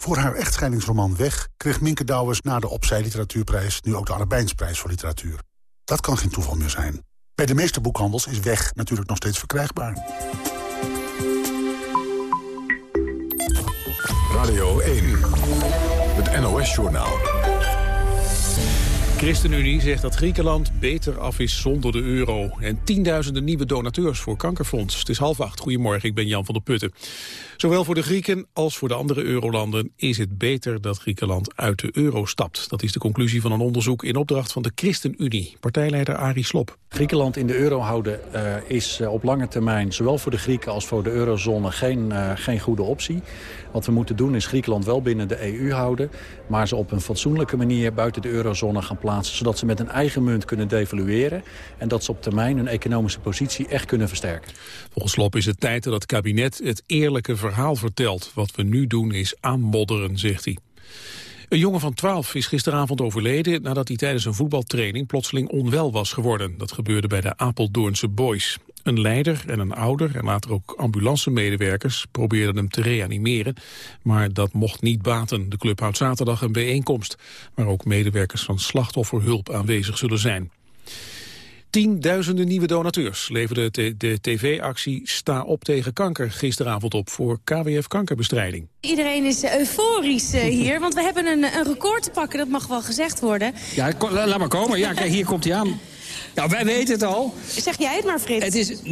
Voor haar echtscheidingsroman Weg kreeg Minke Douwers na de Opzij Literatuurprijs... nu ook de Arabijnsprijs voor literatuur. Dat kan geen toeval meer zijn. Bij de meeste boekhandels is Weg natuurlijk nog steeds verkrijgbaar. Radio 1. Het NOS-journaal. ChristenUnie zegt dat Griekenland beter af is zonder de euro. En tienduizenden nieuwe donateurs voor Kankerfonds. Het is half acht. Goedemorgen, ik ben Jan van der Putten. Zowel voor de Grieken als voor de andere eurolanden is het beter dat Griekenland uit de euro stapt. Dat is de conclusie van een onderzoek in opdracht van de ChristenUnie. Partijleider Arie Slob. Griekenland in de euro houden uh, is uh, op lange termijn... zowel voor de Grieken als voor de eurozone geen, uh, geen goede optie. Wat we moeten doen is Griekenland wel binnen de EU houden... maar ze op een fatsoenlijke manier buiten de eurozone gaan plaatsen... zodat ze met een eigen munt kunnen devalueren... en dat ze op termijn hun economische positie echt kunnen versterken. Volgens Slob is het tijd dat het kabinet het eerlijke verhaal vertelt. Wat we nu doen is aanmodderen, zegt hij. Een jongen van 12 is gisteravond overleden nadat hij tijdens een voetbaltraining plotseling onwel was geworden. Dat gebeurde bij de Apeldoornse Boys. Een leider en een ouder en later ook ambulancemedewerkers probeerden hem te reanimeren. Maar dat mocht niet baten. De club houdt zaterdag een bijeenkomst waar ook medewerkers van slachtofferhulp aanwezig zullen zijn. Tienduizenden nieuwe donateurs leverden de tv-actie Sta op tegen kanker gisteravond op voor KWF kankerbestrijding. Iedereen is euforisch uh, hier, want we hebben een, een, record te pakken, dat mag wel gezegd worden. Ja, laat maar komen. Ja, kijk, hier komt hij aan. Nou, wij weten het al. Zeg jij het maar, Frits. Het is 39.296.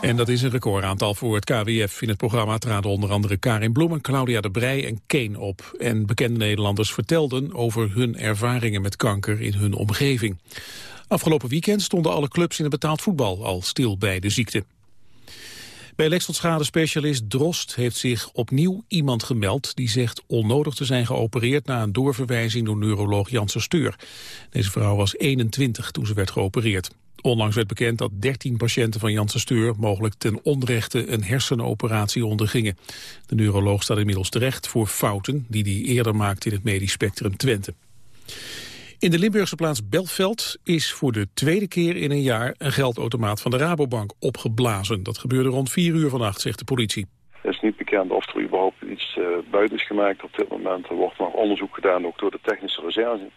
En dat is een recordaantal voor het KWF. In het programma traden onder andere Karin Bloemen, Claudia de Brij en Kane op. En bekende Nederlanders vertelden over hun ervaringen met kanker in hun omgeving. Afgelopen weekend stonden alle clubs in het betaald voetbal al stil bij de ziekte. Bij lekselschade-specialist Drost heeft zich opnieuw iemand gemeld... die zegt onnodig te zijn geopereerd na een doorverwijzing door neuroloog Janssen Steur. Deze vrouw was 21 toen ze werd geopereerd. Onlangs werd bekend dat 13 patiënten van Janssen Steur mogelijk ten onrechte een hersenoperatie ondergingen. De neuroloog staat inmiddels terecht voor fouten die hij eerder maakte in het medisch spectrum Twente. In de Limburgse plaats Belveld is voor de tweede keer in een jaar een geldautomaat van de Rabobank opgeblazen. Dat gebeurde rond 4 uur vannacht, zegt de politie. Het is niet bekend of er überhaupt iets uh, buiten is gemaakt op dit moment. Er wordt nog onderzoek gedaan, ook door de technische reserve.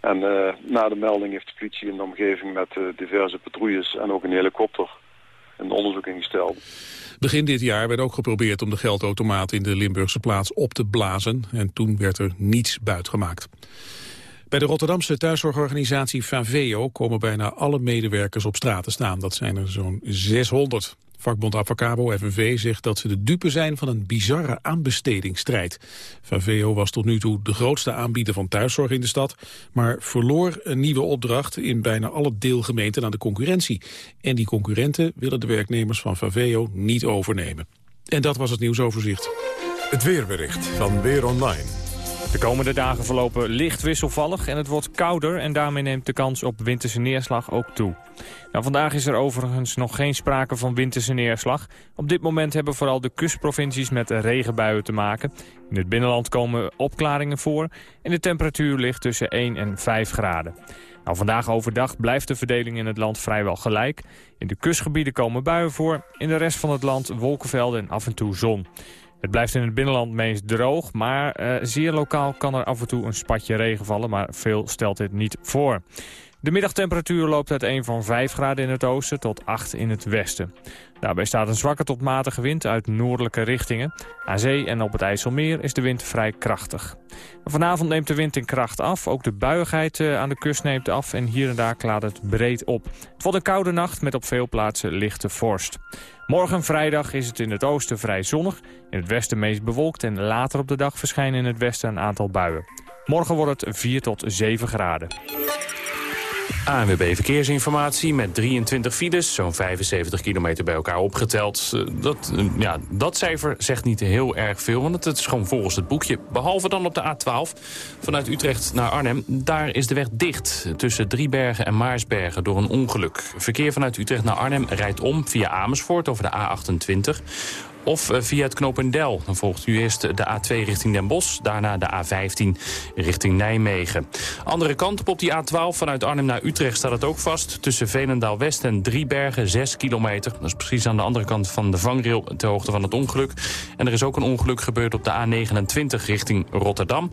En uh, na de melding heeft de politie in de omgeving met uh, diverse patrouilles en ook een helikopter een onderzoek ingesteld. Begin dit jaar werd ook geprobeerd om de geldautomaat in de Limburgse plaats op te blazen. En toen werd er niets buitgemaakt. Bij de Rotterdamse thuiszorgorganisatie Faveo komen bijna alle medewerkers op straat te staan. Dat zijn er zo'n 600. Vakbond Avacabo FNV zegt dat ze de dupe zijn van een bizarre aanbestedingsstrijd. Faveo was tot nu toe de grootste aanbieder van thuiszorg in de stad, maar verloor een nieuwe opdracht in bijna alle deelgemeenten aan de concurrentie. En die concurrenten willen de werknemers van Faveo niet overnemen. En dat was het nieuwsoverzicht. Het weerbericht van Weer Online. De komende dagen verlopen licht wisselvallig en het wordt kouder... en daarmee neemt de kans op winterse neerslag ook toe. Nou, vandaag is er overigens nog geen sprake van winterse neerslag. Op dit moment hebben vooral de kustprovincies met regenbuien te maken. In het binnenland komen opklaringen voor en de temperatuur ligt tussen 1 en 5 graden. Nou, vandaag overdag blijft de verdeling in het land vrijwel gelijk. In de kustgebieden komen buien voor, in de rest van het land wolkenvelden en af en toe zon. Het blijft in het binnenland meest droog, maar uh, zeer lokaal kan er af en toe een spatje regen vallen, maar veel stelt dit niet voor. De middagtemperatuur loopt uit een van 5 graden in het oosten tot 8 in het westen. Daarbij staat een zwakke tot matige wind uit noordelijke richtingen. Aan zee en op het IJsselmeer is de wind vrij krachtig. Vanavond neemt de wind in kracht af. Ook de buigheid eh, aan de kust neemt af en hier en daar klaart het breed op. Het wordt een koude nacht met op veel plaatsen lichte vorst. Morgen vrijdag is het in het oosten vrij zonnig. In het westen meest bewolkt en later op de dag verschijnen in het westen een aantal buien. Morgen wordt het 4 tot 7 graden. ANWB Verkeersinformatie met 23 files, zo'n 75 kilometer bij elkaar opgeteld. Eh, dat, eh, ja, dat cijfer zegt niet heel erg veel, want het is gewoon volgens het boekje. Behalve dan op de A12 vanuit Utrecht naar Arnhem. Daar is de weg dicht tussen Driebergen en Maarsbergen door een ongeluk. Verkeer vanuit Utrecht naar Arnhem rijdt om via Amersfoort over de A28 of eh, via het Knopendel. Dan volgt u eerst de A2 richting Den Bosch, daarna de A15 richting Nijmegen. Andere kant op op die A12 vanuit Arnhem naar Utrecht staat het ook vast. Tussen Veenendaal West en Driebergen, 6 kilometer. Dat is precies aan de andere kant van de vangrail ter hoogte van het ongeluk. En er is ook een ongeluk gebeurd op de A29 richting Rotterdam.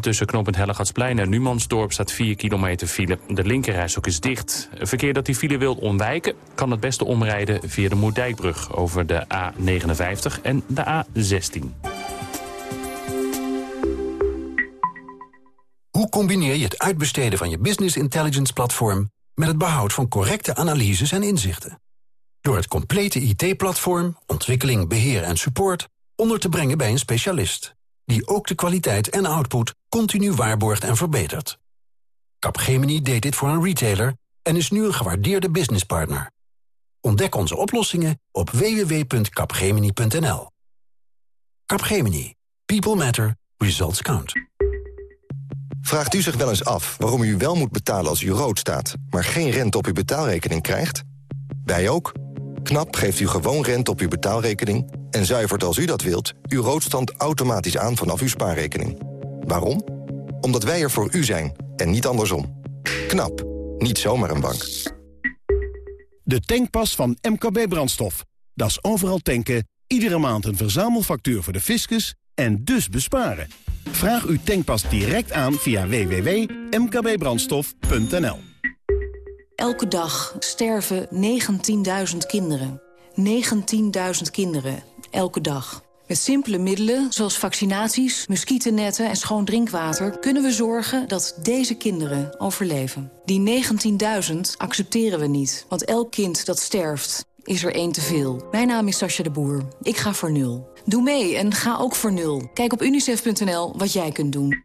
Tussen knooppunt Hellegatsplein en Numansdorp staat 4 kilometer file. De linkerrijstok is dicht. Verkeer dat die file wil ontwijken... kan het beste omrijden via de Moerdijkbrug over de A59 en de A16. Hoe combineer je het uitbesteden van je business intelligence platform... met het behoud van correcte analyses en inzichten? Door het complete IT-platform, ontwikkeling, beheer en support... onder te brengen bij een specialist die ook de kwaliteit en output continu waarborgt en verbetert. Capgemini deed dit voor een retailer en is nu een gewaardeerde businesspartner. Ontdek onze oplossingen op www.capgemini.nl. Capgemini. People matter. Results count. Vraagt u zich wel eens af waarom u wel moet betalen als u rood staat... maar geen rente op uw betaalrekening krijgt? Wij ook. KNAP geeft u gewoon rente op uw betaalrekening... en zuivert als u dat wilt uw roodstand automatisch aan vanaf uw spaarrekening. Waarom? Omdat wij er voor u zijn en niet andersom. KNAP. Niet zomaar een bank. De tankpas van MKB Brandstof. Dat is overal tanken, iedere maand een verzamelfactuur voor de fiscus en dus besparen. Vraag uw tankpas direct aan via www.mkbbrandstof.nl Elke dag sterven 19.000 kinderen. 19.000 kinderen, elke dag. Met simpele middelen, zoals vaccinaties, muggennetten en schoon drinkwater... kunnen we zorgen dat deze kinderen overleven. Die 19.000 accepteren we niet, want elk kind dat sterft is er één te veel. Mijn naam is Sascha de Boer. Ik ga voor nul. Doe mee en ga ook voor nul. Kijk op unicef.nl wat jij kunt doen.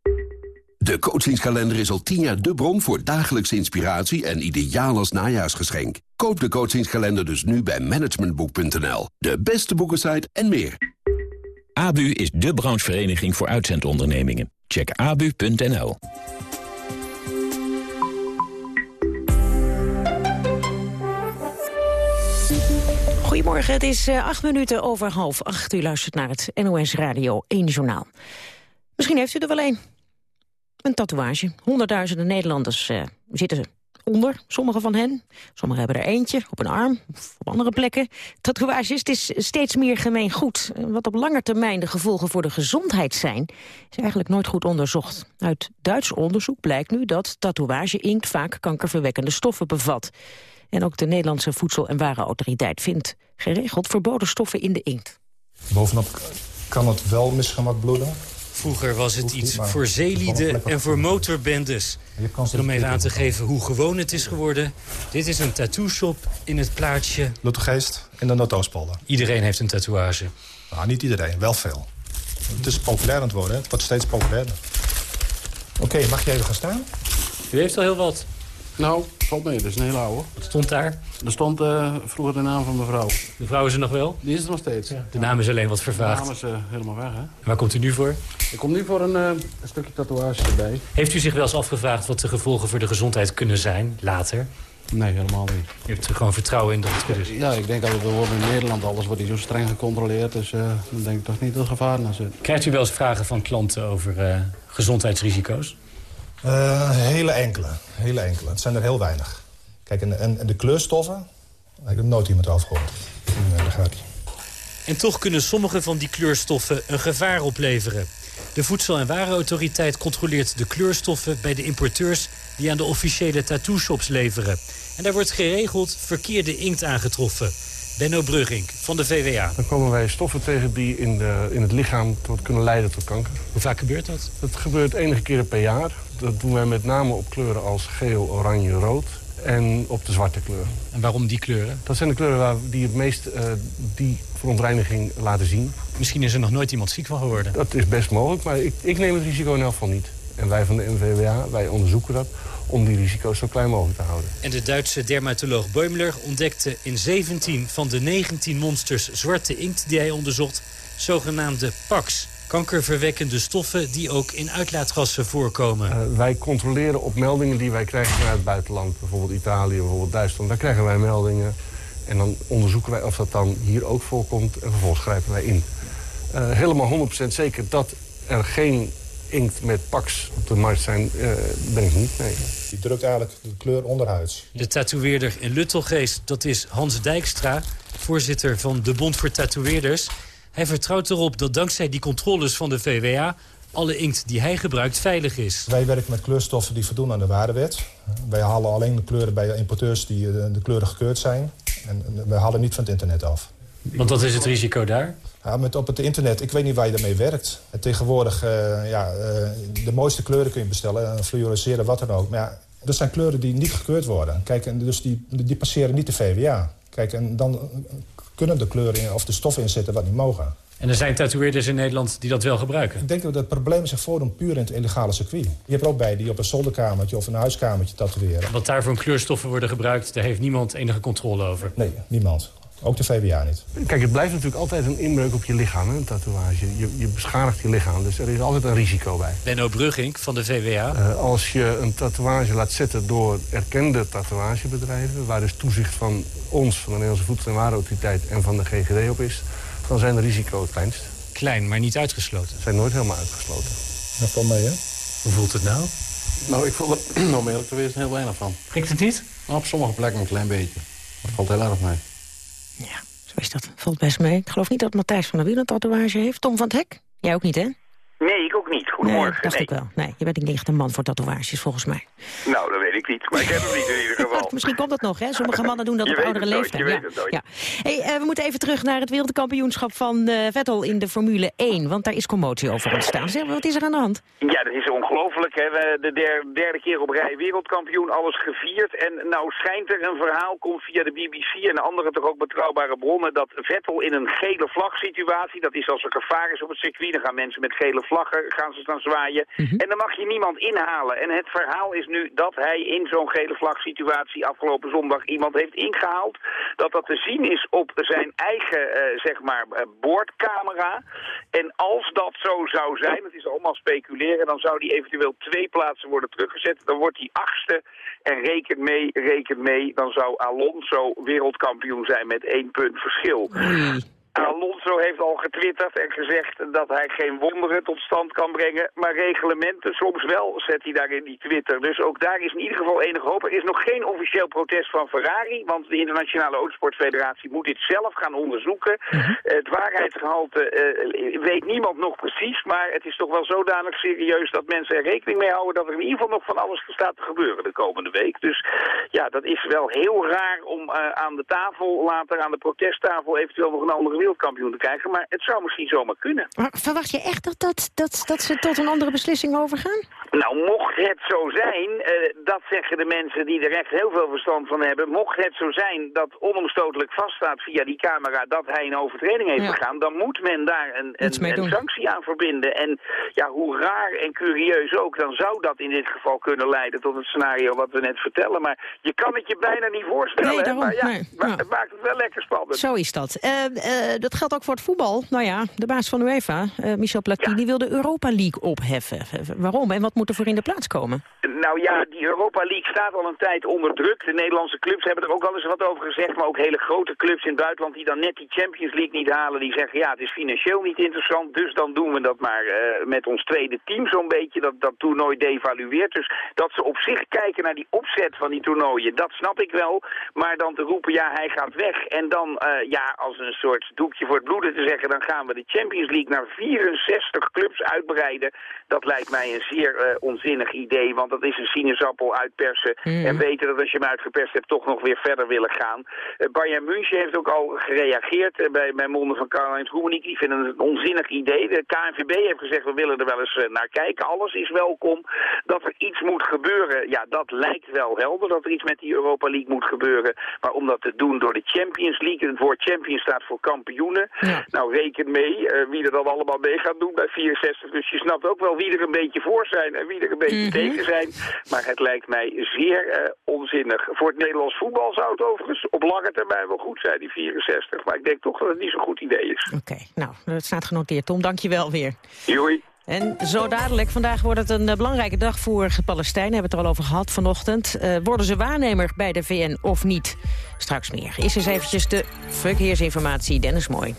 De coachingskalender is al tien jaar de bron voor dagelijkse inspiratie en ideaal als najaarsgeschenk. Koop de coachingskalender dus nu bij managementboek.nl. De beste boekensite en meer. ABU is de branchevereniging voor uitzendondernemingen. Check abu.nl. Goedemorgen, het is uh, acht minuten over half acht. U luistert naar het NOS Radio 1 Journaal. Misschien heeft u er wel een. Een tatoeage. Honderdduizenden Nederlanders uh, zitten onder, sommige van hen. Sommigen hebben er eentje, op een arm, of op andere plekken. Tatoeages, het is steeds meer gemeen goed. Wat op lange termijn de gevolgen voor de gezondheid zijn... is eigenlijk nooit goed onderzocht. Uit Duits onderzoek blijkt nu dat tatoeage-inkt... vaak kankerverwekkende stoffen bevat. En ook de Nederlandse Voedsel- en Warenautoriteit vindt geregeld verboden stoffen in de inkt. Bovenop kan het wel misgaan bloeden. Vroeger was het iets voor zeelieden en voor motorbendes. En om even aan te geven hoe gewoon het is geworden. Dit is een tattoo-shop in het plaatsje. Luttelgeest in de Noordoostpolder. Iedereen heeft een tatoeage. Nou, niet iedereen, wel veel. Het is populair aan het worden, hè. het wordt steeds populairder. Oké, mag je even gaan staan? U heeft al heel wat. Nou, valt mee, dat is een hele oude. Wat stond daar? Er stond eh, vroeger de naam van mevrouw. De vrouw is er nog wel? Die is er nog steeds. De naam is alleen wat De vervaagd. naam is eh, helemaal weg, hè? En waar komt u nu voor? Ik kom nu voor een, eh, een stukje tatoeage erbij. Heeft u zich wel eens afgevraagd wat de gevolgen voor de gezondheid kunnen zijn later? Nee, helemaal niet. U hebt er gewoon vertrouwen in dat het goed is. Ja, ik denk dat we worden in Nederland, alles wordt hier zo streng gecontroleerd. Dus dan denk ik toch niet dat er gevaar naar zit. Krijgt u wel eens vragen van klanten over gezondheidsrisico's? Eh, hele enkele, hele enkele. Het zijn er heel weinig. Kijk, en, de kleurstoffen, ik heb nooit iemand over. Nee, daar gaat. En toch kunnen sommige van die kleurstoffen een gevaar opleveren. De Voedsel- en Warenautoriteit controleert de kleurstoffen bij de importeurs... die aan de officiële tattoo-shops leveren. En daar wordt geregeld verkeerde inkt aangetroffen. Benno Brugging van de VWA. Dan komen wij stoffen tegen die in, de, in het lichaam tot, kunnen leiden tot kanker. Hoe vaak gebeurt dat? Dat gebeurt enige keren per jaar. Dat doen wij met name op kleuren als geel, oranje, rood en op de zwarte kleur. En waarom die kleuren? Dat zijn de kleuren waar, die het meest eh, die verontreiniging laten zien. Misschien is er nog nooit iemand ziek van geworden. Dat is best mogelijk, maar ik, ik neem het risico in elk geval niet. En wij van de NVWA, wij onderzoeken dat om die risico's zo klein mogelijk te houden. En de Duitse dermatoloog Beumler ontdekte in 17 van de 19 monsters zwarte inkt die hij onderzocht... zogenaamde PAX, kankerverwekkende stoffen die ook in uitlaatgassen voorkomen. Eh, wij controleren op meldingen die wij krijgen vanuit het buitenland. Bijvoorbeeld Italië, bijvoorbeeld Duitsland. Daar krijgen wij meldingen. En dan onderzoeken wij of dat dan hier ook voorkomt. En vervolgens grijpen wij in. Eh, helemaal 100% zeker dat er geen inkt met Pax op de markt zijn, eh, ben ik niet. Nee. Die drukt eigenlijk de kleur onderhuids. De tatoeëerder in Luttelgeest, dat is Hans Dijkstra... voorzitter van de Bond voor Tatoeëerders. Hij vertrouwt erop dat dankzij die controles van de VWA... alle inkt die hij gebruikt veilig is. Wij werken met kleurstoffen die voldoen aan de waardewet. Wij halen alleen de kleuren bij de importeurs die eh, de kleuren gekeurd zijn. En wij halen niet van het internet af. Want dat is het risico daar? Ja, met op het internet, ik weet niet waar je daarmee werkt. En tegenwoordig, eh, ja, eh, de mooiste kleuren kun je bestellen. Fluoresceren, wat dan ook. Maar ja, dat zijn kleuren die niet gekeurd worden. Kijk, en dus die, die passeren niet de VWA. Kijk, en dan kunnen de kleuren in, of de stoffen inzetten wat niet mogen. En er zijn tatoeëerders in Nederland die dat wel gebruiken. Ik denk dat het probleem zich voordoet puur in het illegale circuit. Je hebt er ook bij die op een zolderkamertje of een huiskamertje tatoeëren. Wat daar voor kleurstoffen worden gebruikt, daar heeft niemand enige controle over. Nee, niemand. Ook de VWA niet. Kijk, het blijft natuurlijk altijd een inbreuk op je lichaam, hè, een tatoeage. Je, je beschadigt je lichaam, dus er is altijd een risico bij. Benno Brugging van de VWA. Eh, als je een tatoeage laat zetten door erkende tatoeagebedrijven... waar dus toezicht van ons, van de Nederlandse Voedsel- en Warenautoriteit... en van de GGD op is, dan zijn de risico's het kleinst. Klein, maar niet uitgesloten. Ze zijn nooit helemaal uitgesloten. Dat valt mee, hè? Hoe voelt het nou? Nou, ik voel er, om eerlijk te wezen, heel weinig van. Prikt het niet? Nou, op sommige plekken een klein beetje. Maar het valt heel erg mee. Zo is dat. Valt best mee. Ik geloof niet dat Matthijs van der Wiel een tatoeage heeft. Tom van het Hek? Jij ook niet, hè? Nee, ik ook niet. Goedemorgen. Nee, dacht Nee. ik wel. Nee, je bent niet echt een man voor tatoeages, volgens mij. Nou, dat weet ik niet. Maar ik heb hem niet in ieder geval. Misschien komt dat nog, hè? Sommige mannen doen dat op oudere leeftijd. ja. Ja. Hey, eh, we moeten even terug naar het wereldkampioenschap van eh, Vettel in de Formule 1. Want daar is commotie over ontstaan. Zeg, wat is er aan de hand? Ja, dat is ongelooflijk. De der- derde keer op rij wereldkampioen, alles gevierd. En nou schijnt er een verhaal, komt via de BBC en andere toch ook betrouwbare bronnen... dat Vettel in een gele vlagsituatie, dat is als er gevaar is op het circuit... dan gaan mensen met gele vlaggen gaan ze staan zwaaien. En dan mag je niemand inhalen. En het verhaal is nu dat hij in zo'n gele vlagsituatie afgelopen zondag iemand heeft ingehaald. Dat dat te zien is op zijn eigen, eh, zeg maar, eh, boordcamera. En als dat zo zou zijn, het is allemaal speculeren, dan zou die eventueel twee plaatsen worden teruggezet. Dan wordt hij achtste en reken mee, reken mee, dan zou Alonso wereldkampioen zijn met één punt verschil. Alonso heeft al getwitterd en gezegd dat hij geen wonderen tot stand kan brengen. Maar reglementen soms wel, zet hij daar in die Twitter. Dus ook daar is in ieder geval enig hoop. Er is nog geen officieel protest van Ferrari. Want de Internationale Autosportfederatie moet dit zelf gaan onderzoeken. Het waarheidsgehalte eh, weet niemand nog precies. Maar het is toch wel zodanig serieus dat mensen er rekening mee houden... dat er in ieder geval nog van alles staat te gebeuren de komende week. Dus ja, dat is wel heel raar om eh, aan de tafel, later aan de protesttafel... eventueel nog een andere wereldkampioen te krijgen. Maar het zou misschien zomaar kunnen. Maar verwacht je echt dat, dat, dat, dat ze tot een andere beslissing overgaan? Nou, mocht het zo zijn, eh, dat zeggen de mensen die er echt heel veel verstand van hebben. Mocht het zo zijn dat onomstotelijk vaststaat via die camera dat hij een overtreding heeft Ja. begaan, dan moet men daar een, een, een sanctie aan verbinden. En ja, hoe raar en curieus ook, dan zou dat in dit geval kunnen leiden tot het scenario wat we net vertellen. Maar je kan het je bijna niet voorstellen. Nee, hè? daarom, maar ja, nee, maar ja. het maakt het wel lekker spannend. Zo is dat. Eh, dat geldt ook voor het voetbal. Nou ja, de baas van UEFA, eh, Michel Platini, wil de Europa League opheffen. Eh, Waarom en wat moet er voor in de plaats komen? Nou ja, die Europa League staat al een tijd onder druk. De Nederlandse clubs hebben er ook al eens wat over gezegd. Maar ook hele grote clubs in het buitenland die dan net die Champions League niet halen. Die zeggen ja, het is financieel niet interessant. Dus dan doen we dat maar eh, met ons tweede team zo'n beetje. Dat dat toernooi devalueert. Dus dat ze op zich kijken naar die opzet van die toernooien. Dat snap ik wel. Maar dan te roepen ja, hij gaat weg. En dan eh, ja, als een soort doekje voor het bloeden te zeggen. Dan gaan we de Champions League naar 64 clubs uitbreiden. Dat lijkt mij een zeer eh, onzinnig idee. Want dat is een sinaasappel uitpersen. Mm. En weten dat als je hem uitgeperst hebt toch nog weer verder willen gaan. Eh, Bayern München heeft ook al gereageerd eh, bij, bij monden van Karl-Heinz Rummenigge. Die vinden het een onzinnig idee. De KNVB heeft gezegd we willen er wel eens naar kijken. Alles is welkom. Dat er iets moet gebeuren, ja dat lijkt wel helder. Dat er iets met die Europa League moet gebeuren. Maar om dat te doen door de Champions League. Het woord champion staat voor kampioenen. Nou reken mee eh, wie er dan allemaal mee gaat doen bij 64. Dus je snapt ook wel wie er een beetje voor zijn en wie er een beetje Mhm. tegen zijn. Maar het lijkt mij zeer eh, onzinnig. Voor het Nederlands voetbal zou het overigens op lange termijn wel goed zijn, die 64. Maar ik denk toch dat het niet zo'n goed idee is. Oké, nou, dat staat genoteerd. Tom, dank je wel weer. Joei. En zo dadelijk, vandaag wordt het een eh, belangrijke dag voor Palestijnen. Hebben we het er al over gehad vanochtend. Eh, worden ze waarnemer bij de VN of niet? Straks meer. Eerst eens eventjes de verkeersinformatie. Dennis Mooi.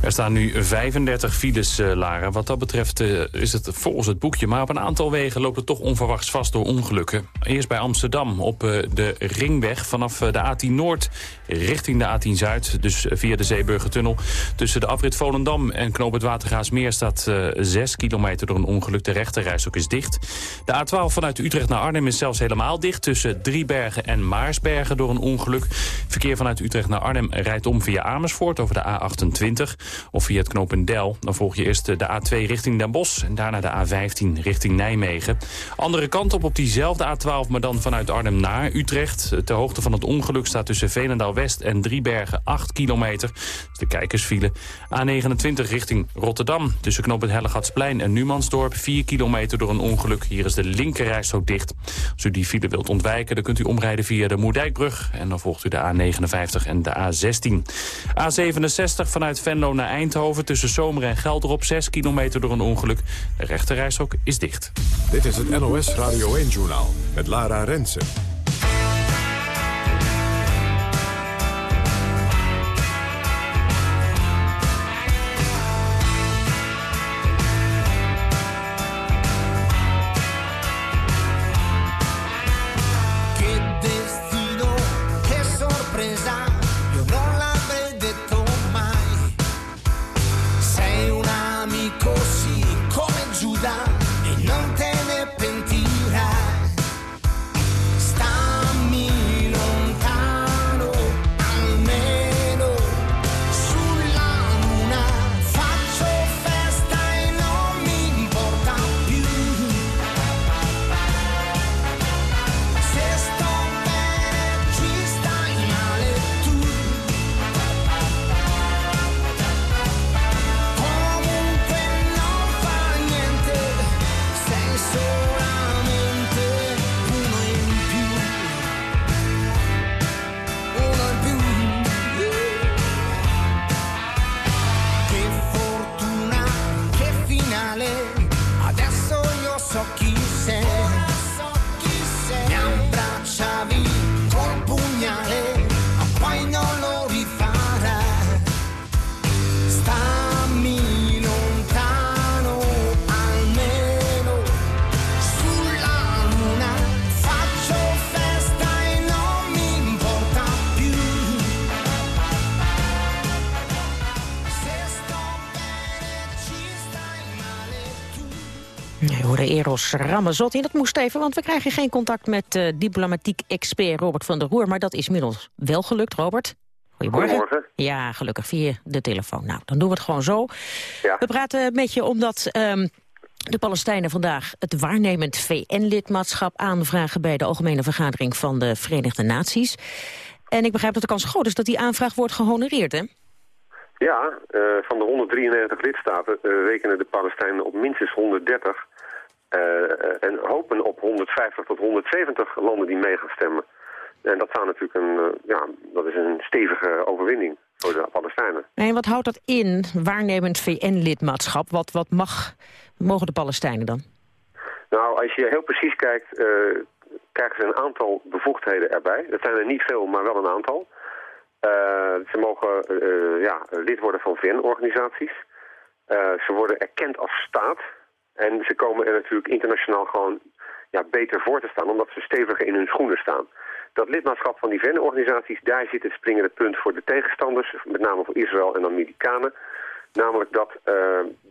Er staan nu 35 files, eh, Lara. Wat dat betreft is het volgens het boekje. Maar op een aantal wegen loopt het toch onverwachts vast door ongelukken. Eerst bij Amsterdam op de Ringweg vanaf de A10 Noord richting de A10 Zuid. Dus via de Zeeburgertunnel. Tussen de afrit Volendam en Knoop het Watergaasmeer staat eh 6 kilometer door een ongeluk. De rechterrijstok is dicht. De A12 vanuit Utrecht naar Arnhem is zelfs helemaal dicht. Tussen Driebergen en Maarsbergen door een ongeluk. Verkeer vanuit Utrecht naar Arnhem rijdt om via Amersfoort over de A28 of via het knooppunt Del. Dan volg je eerst de A2 richting Den Bosch en daarna de A15 richting Nijmegen. Andere kant op op diezelfde A12, maar dan vanuit Arnhem naar Utrecht. Ter hoogte van het ongeluk staat tussen Veenendaal West en Driebergen 8 kilometer. Dus de kijkersfile. A29 richting Rotterdam. Tussen knooppunt Hellegatsplein en Numansdorp 4 kilometer door een ongeluk. Hier is de linkerrijstrook dicht. Als u die file wilt ontwijken, dan kunt u omrijden via de Moerdijkbrug. En dan volgt u de A59 en de A16. A67 vanuit Venlo naar Eindhoven tussen Zomer en Gelderop 6 kilometer door een ongeluk. De rechterrijstrook is dicht. Dit is het NOS Radio 1-journaal met Lara Rensen. Eros Ramazzotti. En dat moest even, want we krijgen geen contact met eh, diplomatiek expert Robert van der Roer. Maar dat is inmiddels wel gelukt, Robert. Goedemorgen. Goedemorgen. Ja, gelukkig via de telefoon. Nou, dan doen we het gewoon zo. We praten met je omdat ehm, de Palestijnen vandaag het waarnemend VN-lidmaatschap aanvragen bij de Algemene Vergadering van de Verenigde Naties. En ik begrijp dat de kans groot is dat die aanvraag wordt gehonoreerd, hè? Ja, eh, van de 193 lidstaten eh, rekenen de Palestijnen op minstens 130. Eh, en hopen op 150 tot 170 landen die mee gaan stemmen. En dat zou natuurlijk een, eh, ja, dat is een stevige overwinning voor de Palestijnen. En wat houdt dat in, waarnemend VN-lidmaatschap? Wat, wat mag, mogen de Palestijnen dan? Nou, als je heel precies kijkt, eh, krijgen ze een aantal bevoegdheden erbij. Dat zijn er niet veel, maar wel een aantal. Ze mogen ja, lid worden van VN-organisaties. Ze worden erkend als staat. En ze komen er natuurlijk internationaal gewoon ja, beter voor te staan, omdat ze steviger in hun schoenen staan. Dat lidmaatschap van die VN-organisaties, daar zit het springende punt voor de tegenstanders, met name voor Israël en Amerikanen. Namelijk dat eh,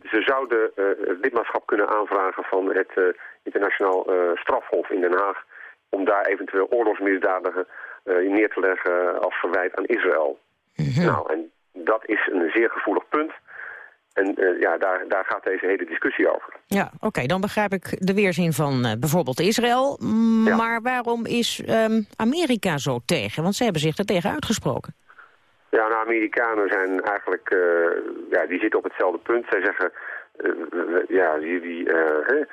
ze zouden eh, het lidmaatschap kunnen aanvragen van het eh, internationaal strafhof in Den Haag. Om daar eventueel oorlogsmisdadigen neer te leggen als verwijt aan Israël. Nou, en dat is een zeer gevoelig punt. En eh, ja, daar, daar gaat deze hele discussie over. Ja, oké, dan begrijp ik de weerzin van eh, bijvoorbeeld Israël. Mm, Maar waarom is ehm, Amerika zo tegen? Want ze hebben zich er tegen uitgesproken. Ja, nou, Amerikanen zijn eigenlijk, eh, ja, die zitten op hetzelfde punt. Zij zeggen, ja, jullie hè,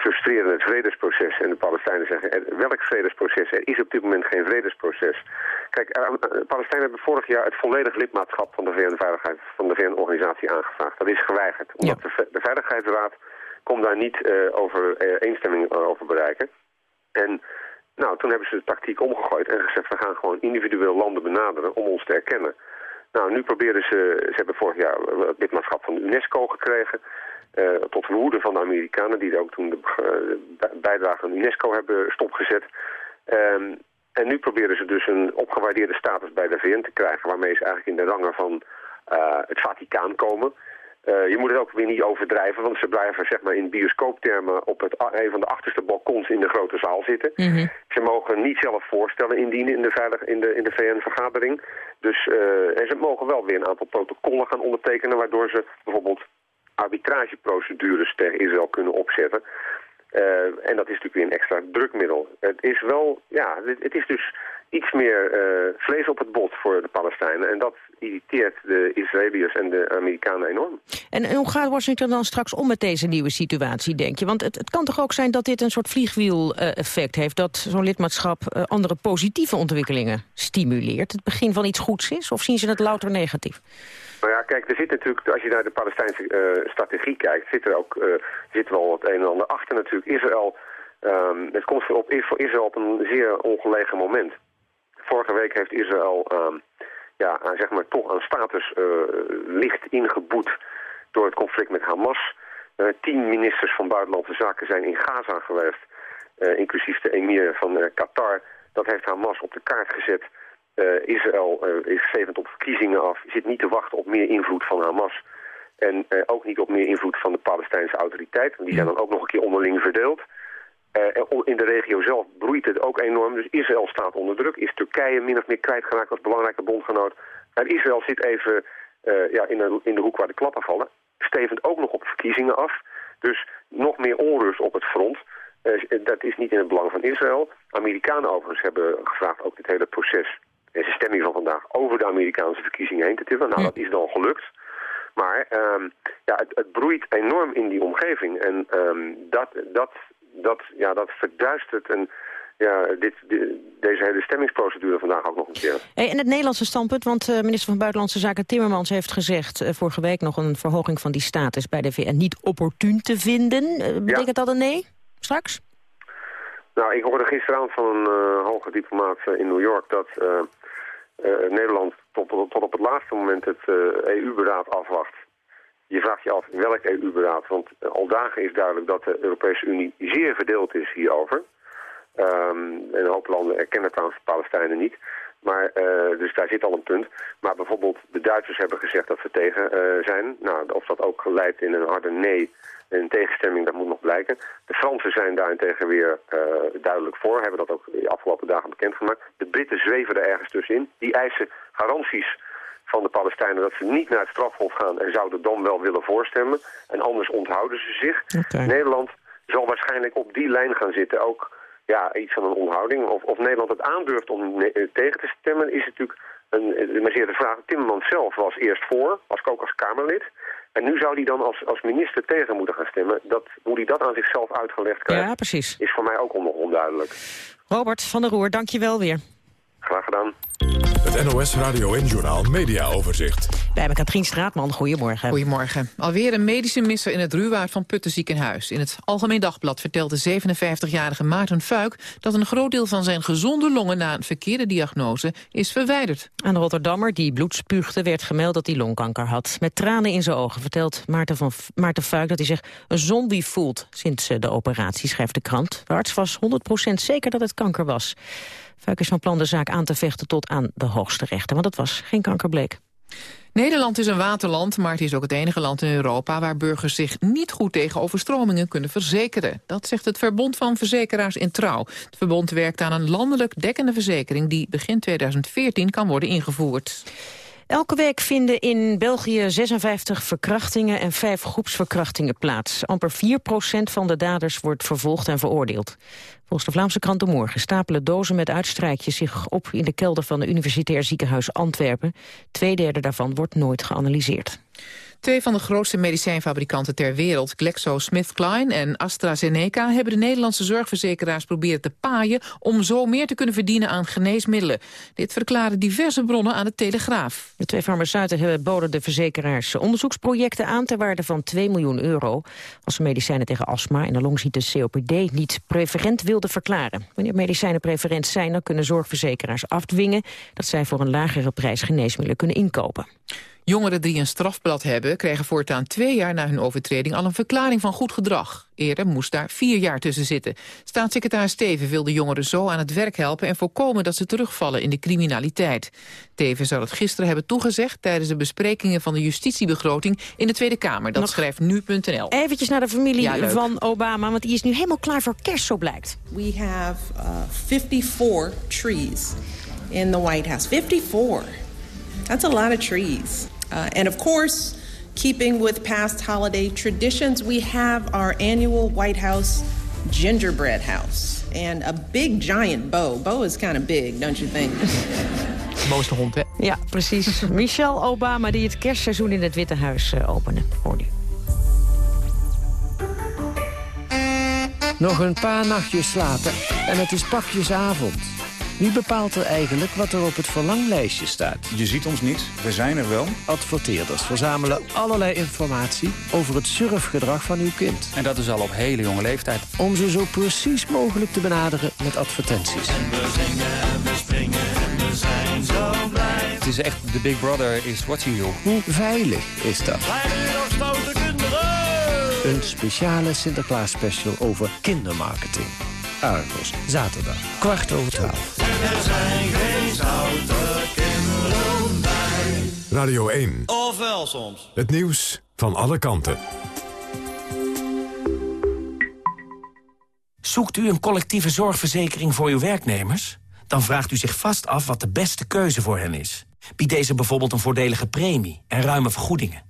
frustreren het vredesproces. En de Palestijnen zeggen, er- welk vredesproces? Er is op dit moment geen vredesproces. Kijk, eh, eh, de Palestijnen hebben vorig jaar het volledig lidmaatschap van de VN-veiligheid, van de VN-organisatie aangevraagd. Dat is geweigerd, omdat de, Ve- de Veiligheidsraad kon daar niet eh, over eenstemming over bereiken. En nou, toen hebben ze de tactiek omgegooid en gezegd... we gaan gewoon individueel landen benaderen om ons te erkennen. Nou, nu proberen ze... Ze hebben vorig jaar het lidmaatschap van de UNESCO gekregen... eh, tot woede van de Amerikanen... die ook toen de eh, bij- bijdrage aan UNESCO hebben stopgezet. Ehm, en nu proberen ze dus een opgewaardeerde status bij de VN te krijgen... waarmee ze eigenlijk in de rangen van eh, het Vaticaan komen... Eh, je moet het ook weer niet overdrijven, want ze blijven zeg maar, in bioscooptermen op het, een van de achterste balkons in de grote zaal zitten. Ze mogen niet zelf voorstellen indienen in de, veilig, in de, in de VN-vergadering. Dus, eh, en ze mogen wel weer een aantal protocollen gaan ondertekenen, waardoor ze bijvoorbeeld arbitrageprocedures tegen Israël kunnen opzetten. Eh, en dat is natuurlijk weer een extra drukmiddel. Het is wel, ja, het, het is dus iets meer eh, vlees op het bot voor de Palestijnen. En dat irriteert de Israëliërs en de Amerikanen enorm. En, en hoe gaat Washington dan straks om met deze nieuwe situatie, denk je? Want het, het kan toch ook zijn dat dit een soort vliegwiel-effect heeft... dat zo'n lidmaatschap eh, andere positieve ontwikkelingen stimuleert? Het begin van iets goeds is? Of zien ze het louter negatief? Nou ja, kijk, er zit natuurlijk, als je naar de Palestijnse eh, strategie kijkt, zit er ook zit wel het een en ander achter natuurlijk. Israël, ehm, het komt voor, op, voor Israël op een zeer ongelegen moment. Vorige week heeft Israël ehm, ja, aan, zeg maar, toch aan status eh, licht ingeboet door het conflict met Hamas. Eh, tien ministers van Buitenlandse Zaken zijn in Gaza geweest, eh, inclusief de emir van Qatar. Dat heeft Hamas op de kaart gezet. Israël is stevend op verkiezingen af, zit niet te wachten op meer invloed van Hamas. En eh, ook niet op meer invloed van de Palestijnse autoriteit. Die zijn dan ook nog een keer onderling verdeeld. Eh, in de regio zelf broeit het ook enorm. Dus Israël staat onder druk. Is Turkije min of meer kwijtgeraakt als belangrijke bondgenoot. En Israël zit even eh, ja, in, de, in de hoek waar de klappen vallen. Stevend ook nog op verkiezingen af. Dus nog meer onrust op het front. Eh, dat is niet in het belang van Israël. Amerikanen overigens hebben gevraagd ook dit hele proces... en zijn stemming van vandaag over de Amerikaanse verkiezingen heen te tippen. Nou, dat is dan gelukt. Maar ehm, ja, het, het broeit enorm in die omgeving. En ehm, dat, dat, dat, ja, dat verduistert en, ja, dit, di- deze hele stemmingsprocedure vandaag ook nog een keer. Hey, en het Nederlandse standpunt, want uh, minister van Buitenlandse Zaken Timmermans heeft gezegd... Uh, vorige week nog een verhoging van die status bij de VN niet opportun te vinden. Uh, betekent ja. dat een nee straks? Nou, ik hoorde gisteravond van een hoge diplomaat in New York dat Nederland tot, tot, op het laatste moment het EU-beraad e afwacht. Je vraagt je af welk EU-beraad, want al dagen is duidelijk dat de Europese Unie zeer verdeeld is hierover. Um, en een hoop landen erkennen trouwens de Palestijnen niet. Maar, eh, dus daar zit al een punt. Maar bijvoorbeeld de Duitsers hebben gezegd dat ze tegen eh, zijn. Nou, of dat ook leidt in een harde nee, een tegenstemming, dat moet nog blijken. De Fransen zijn daarentegen weer eh, duidelijk voor, hebben dat ook de afgelopen dagen bekendgemaakt. De Britten zweven er ergens tussenin. Die eisen garanties van de Palestijnen dat ze niet naar het strafhof gaan en zouden dan wel willen voorstemmen. En anders onthouden ze zich. Nederland zal waarschijnlijk op die lijn gaan zitten. Ook ja, iets van een onthouding. Of, of Nederland het aandurft om eh, tegen te stemmen is natuurlijk een, eh, maar zeer de vraag. Timmermans zelf was eerst voor, als ook als Kamerlid. En nu zou hij dan als, als minister tegen moeten gaan stemmen. Dat, hoe hij dat aan zichzelf uitgelegd krijgt, Ja, precies. is voor mij ook nog onduidelijk. Robert van der Roer, dank je wel weer. Graag gedaan. Het NOS Radio en Journaal Media Overzicht. Bij me Katrien Straatman, goedemorgen. Goedemorgen. Alweer een medische misser in het Ruwaard van Putten ziekenhuis. In het Algemeen Dagblad vertelt de 57-jarige Maarten Fuik... dat een groot deel van zijn gezonde longen na een verkeerde diagnose is verwijderd. Aan de Rotterdammer die bloed spuugde werd gemeld dat hij longkanker had. Met tranen in zijn ogen vertelt Maarten, van, Maarten Fuik dat hij zich een zombie voelt sinds eh, de operatie, schrijft de krant. De arts was 100% zeker dat het kanker was. Fuik is van plan de zaak aan te vechten tot aan de hoogste rechter, want het was geen kankerbleek. Nederland is een waterland, maar het is ook het enige land in Europa... waar burgers zich niet goed tegen overstromingen kunnen verzekeren. Dat zegt het Verbond van Verzekeraars in Trouw. Het verbond werkt aan een landelijk dekkende verzekering... die begin 2014 kan worden ingevoerd. Elke week vinden in België 56 verkrachtingen en 5 groepsverkrachtingen plaats. Amper 4% van de daders wordt vervolgd en veroordeeld. Volgens de Vlaamse krant De Morgen stapelen dozen met uitstrijkjes zich op in de kelder van de Universitair Ziekenhuis Antwerpen. Tweederde daarvan wordt nooit geanalyseerd. Twee van de grootste medicijnfabrikanten ter wereld, GlaxoSmithKline en AstraZeneca, hebben de Nederlandse zorgverzekeraars proberen te paaien om zo meer te kunnen verdienen aan geneesmiddelen. Dit verklaren diverse bronnen aan de Telegraaf. De twee farmaceuten hebben boden de verzekeraars onderzoeksprojecten aan ter waarde van 2 miljoen euro. Als ze medicijnen tegen astma en de longziekte COPD niet preferent wilden verklaren. Wanneer medicijnen preferent zijn, dan kunnen zorgverzekeraars afdwingen dat zij voor een lagere prijs geneesmiddelen kunnen inkopen. Jongeren die een strafblad hebben... krijgen voortaan twee jaar na hun overtreding al een verklaring van goed gedrag. Eerder moest daar vier jaar tussen zitten. Staatssecretaris Teven wil de jongeren zo aan het werk helpen... en voorkomen dat ze terugvallen in de criminaliteit. Teven zou het gisteren hebben toegezegd... tijdens de besprekingen van de justitiebegroting in de Tweede Kamer. Dat Nog schrijft nu.nl. Eventjes naar de familie Ja, van Obama, want die is nu helemaal klaar voor kerst, zo blijkt. We have uh, 54 trees in the White House. 54. That's a lot of trees. Uh, and of course, keeping with past holiday traditions, we have our annual White House gingerbread house and a big giant bow. Bow is kind of big, don't you think? Mooiste hond, hè? Ja, precies. Michelle Obama die het kerstseizoen in het Witte Huis eh, opende. Hoorde u. Nog een paar nachtjes slapen en het is pakjesavond. Wie bepaalt er eigenlijk wat er op het verlanglijstje staat? Je ziet ons niet, we zijn er wel. Adverteerders verzamelen allerlei informatie over het surfgedrag van uw kind. En dat is al op hele jonge leeftijd. Om ze zo precies mogelijk te benaderen met advertenties. We zingen en we springen en we zijn zo blij. Het is echt, the big brother is watching you. Hoe veilig is dat? Een speciale Sinterklaas special over kindermarketing. Argos, zaterdag, kwart over twaalf. Er zijn geen kinderen bij. Radio 1. Ofwel soms. Het nieuws van alle kanten. Zoekt u een collectieve zorgverzekering voor uw werknemers? Dan vraagt u zich vast af wat de beste keuze voor hen is. Biedt deze bijvoorbeeld een voordelige premie en ruime vergoedingen?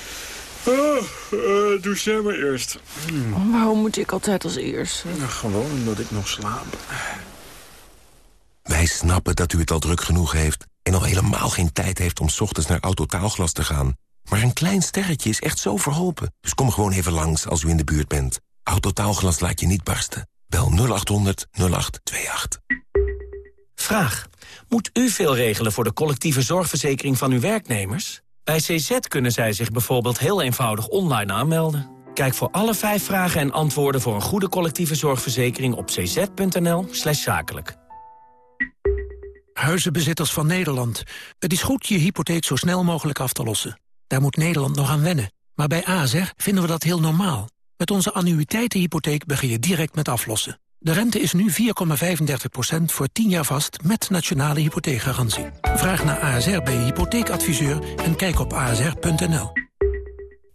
Doe jij maar eerst. Waarom moet ik altijd als eerst? gewoon omdat ik nog slaap. Wij snappen dat u het al druk genoeg heeft... en al helemaal geen tijd heeft om 's ochtends naar Autotaalglas te gaan. Maar een klein sterretje is echt zo verholpen. Dus kom gewoon even langs als u in de buurt bent. Autotaalglas laat je niet barsten. Bel 0800 0828. Vraag. Moet u veel regelen voor de collectieve zorgverzekering van uw werknemers? Bij CZ kunnen zij zich bijvoorbeeld heel eenvoudig online aanmelden. Kijk voor alle vijf vragen en antwoorden voor een goede collectieve zorgverzekering op cz.nl slash zakelijk. Huizenbezitters van Nederland. Het is goed je hypotheek zo snel mogelijk af te lossen. Daar moet Nederland nog aan wennen. Maar bij ASR vinden we dat heel normaal. Met onze annuïteitenhypotheek begin je direct met aflossen. De rente is nu 4,35% voor 10 jaar vast met nationale hypotheekgarantie. Vraag naar ASR bij je hypotheekadviseur en kijk op asr.nl.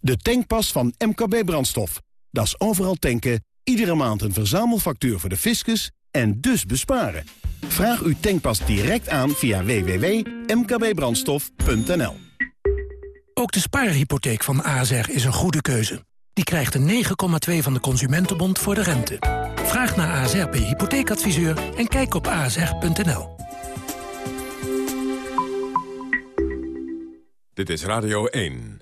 De tankpas van MKB Brandstof. Dat is overal tanken, iedere maand een verzamelfactuur voor de fiscus en dus besparen. Vraag uw tankpas direct aan via www.mkbbrandstof.nl. Ook de spaarhypotheek van ASR is een goede keuze. Die krijgt een 9,2 van de Consumentenbond voor de rente. Vraag naar ASR bij hypotheekadviseur en kijk op asr.nl. Dit is Radio 1.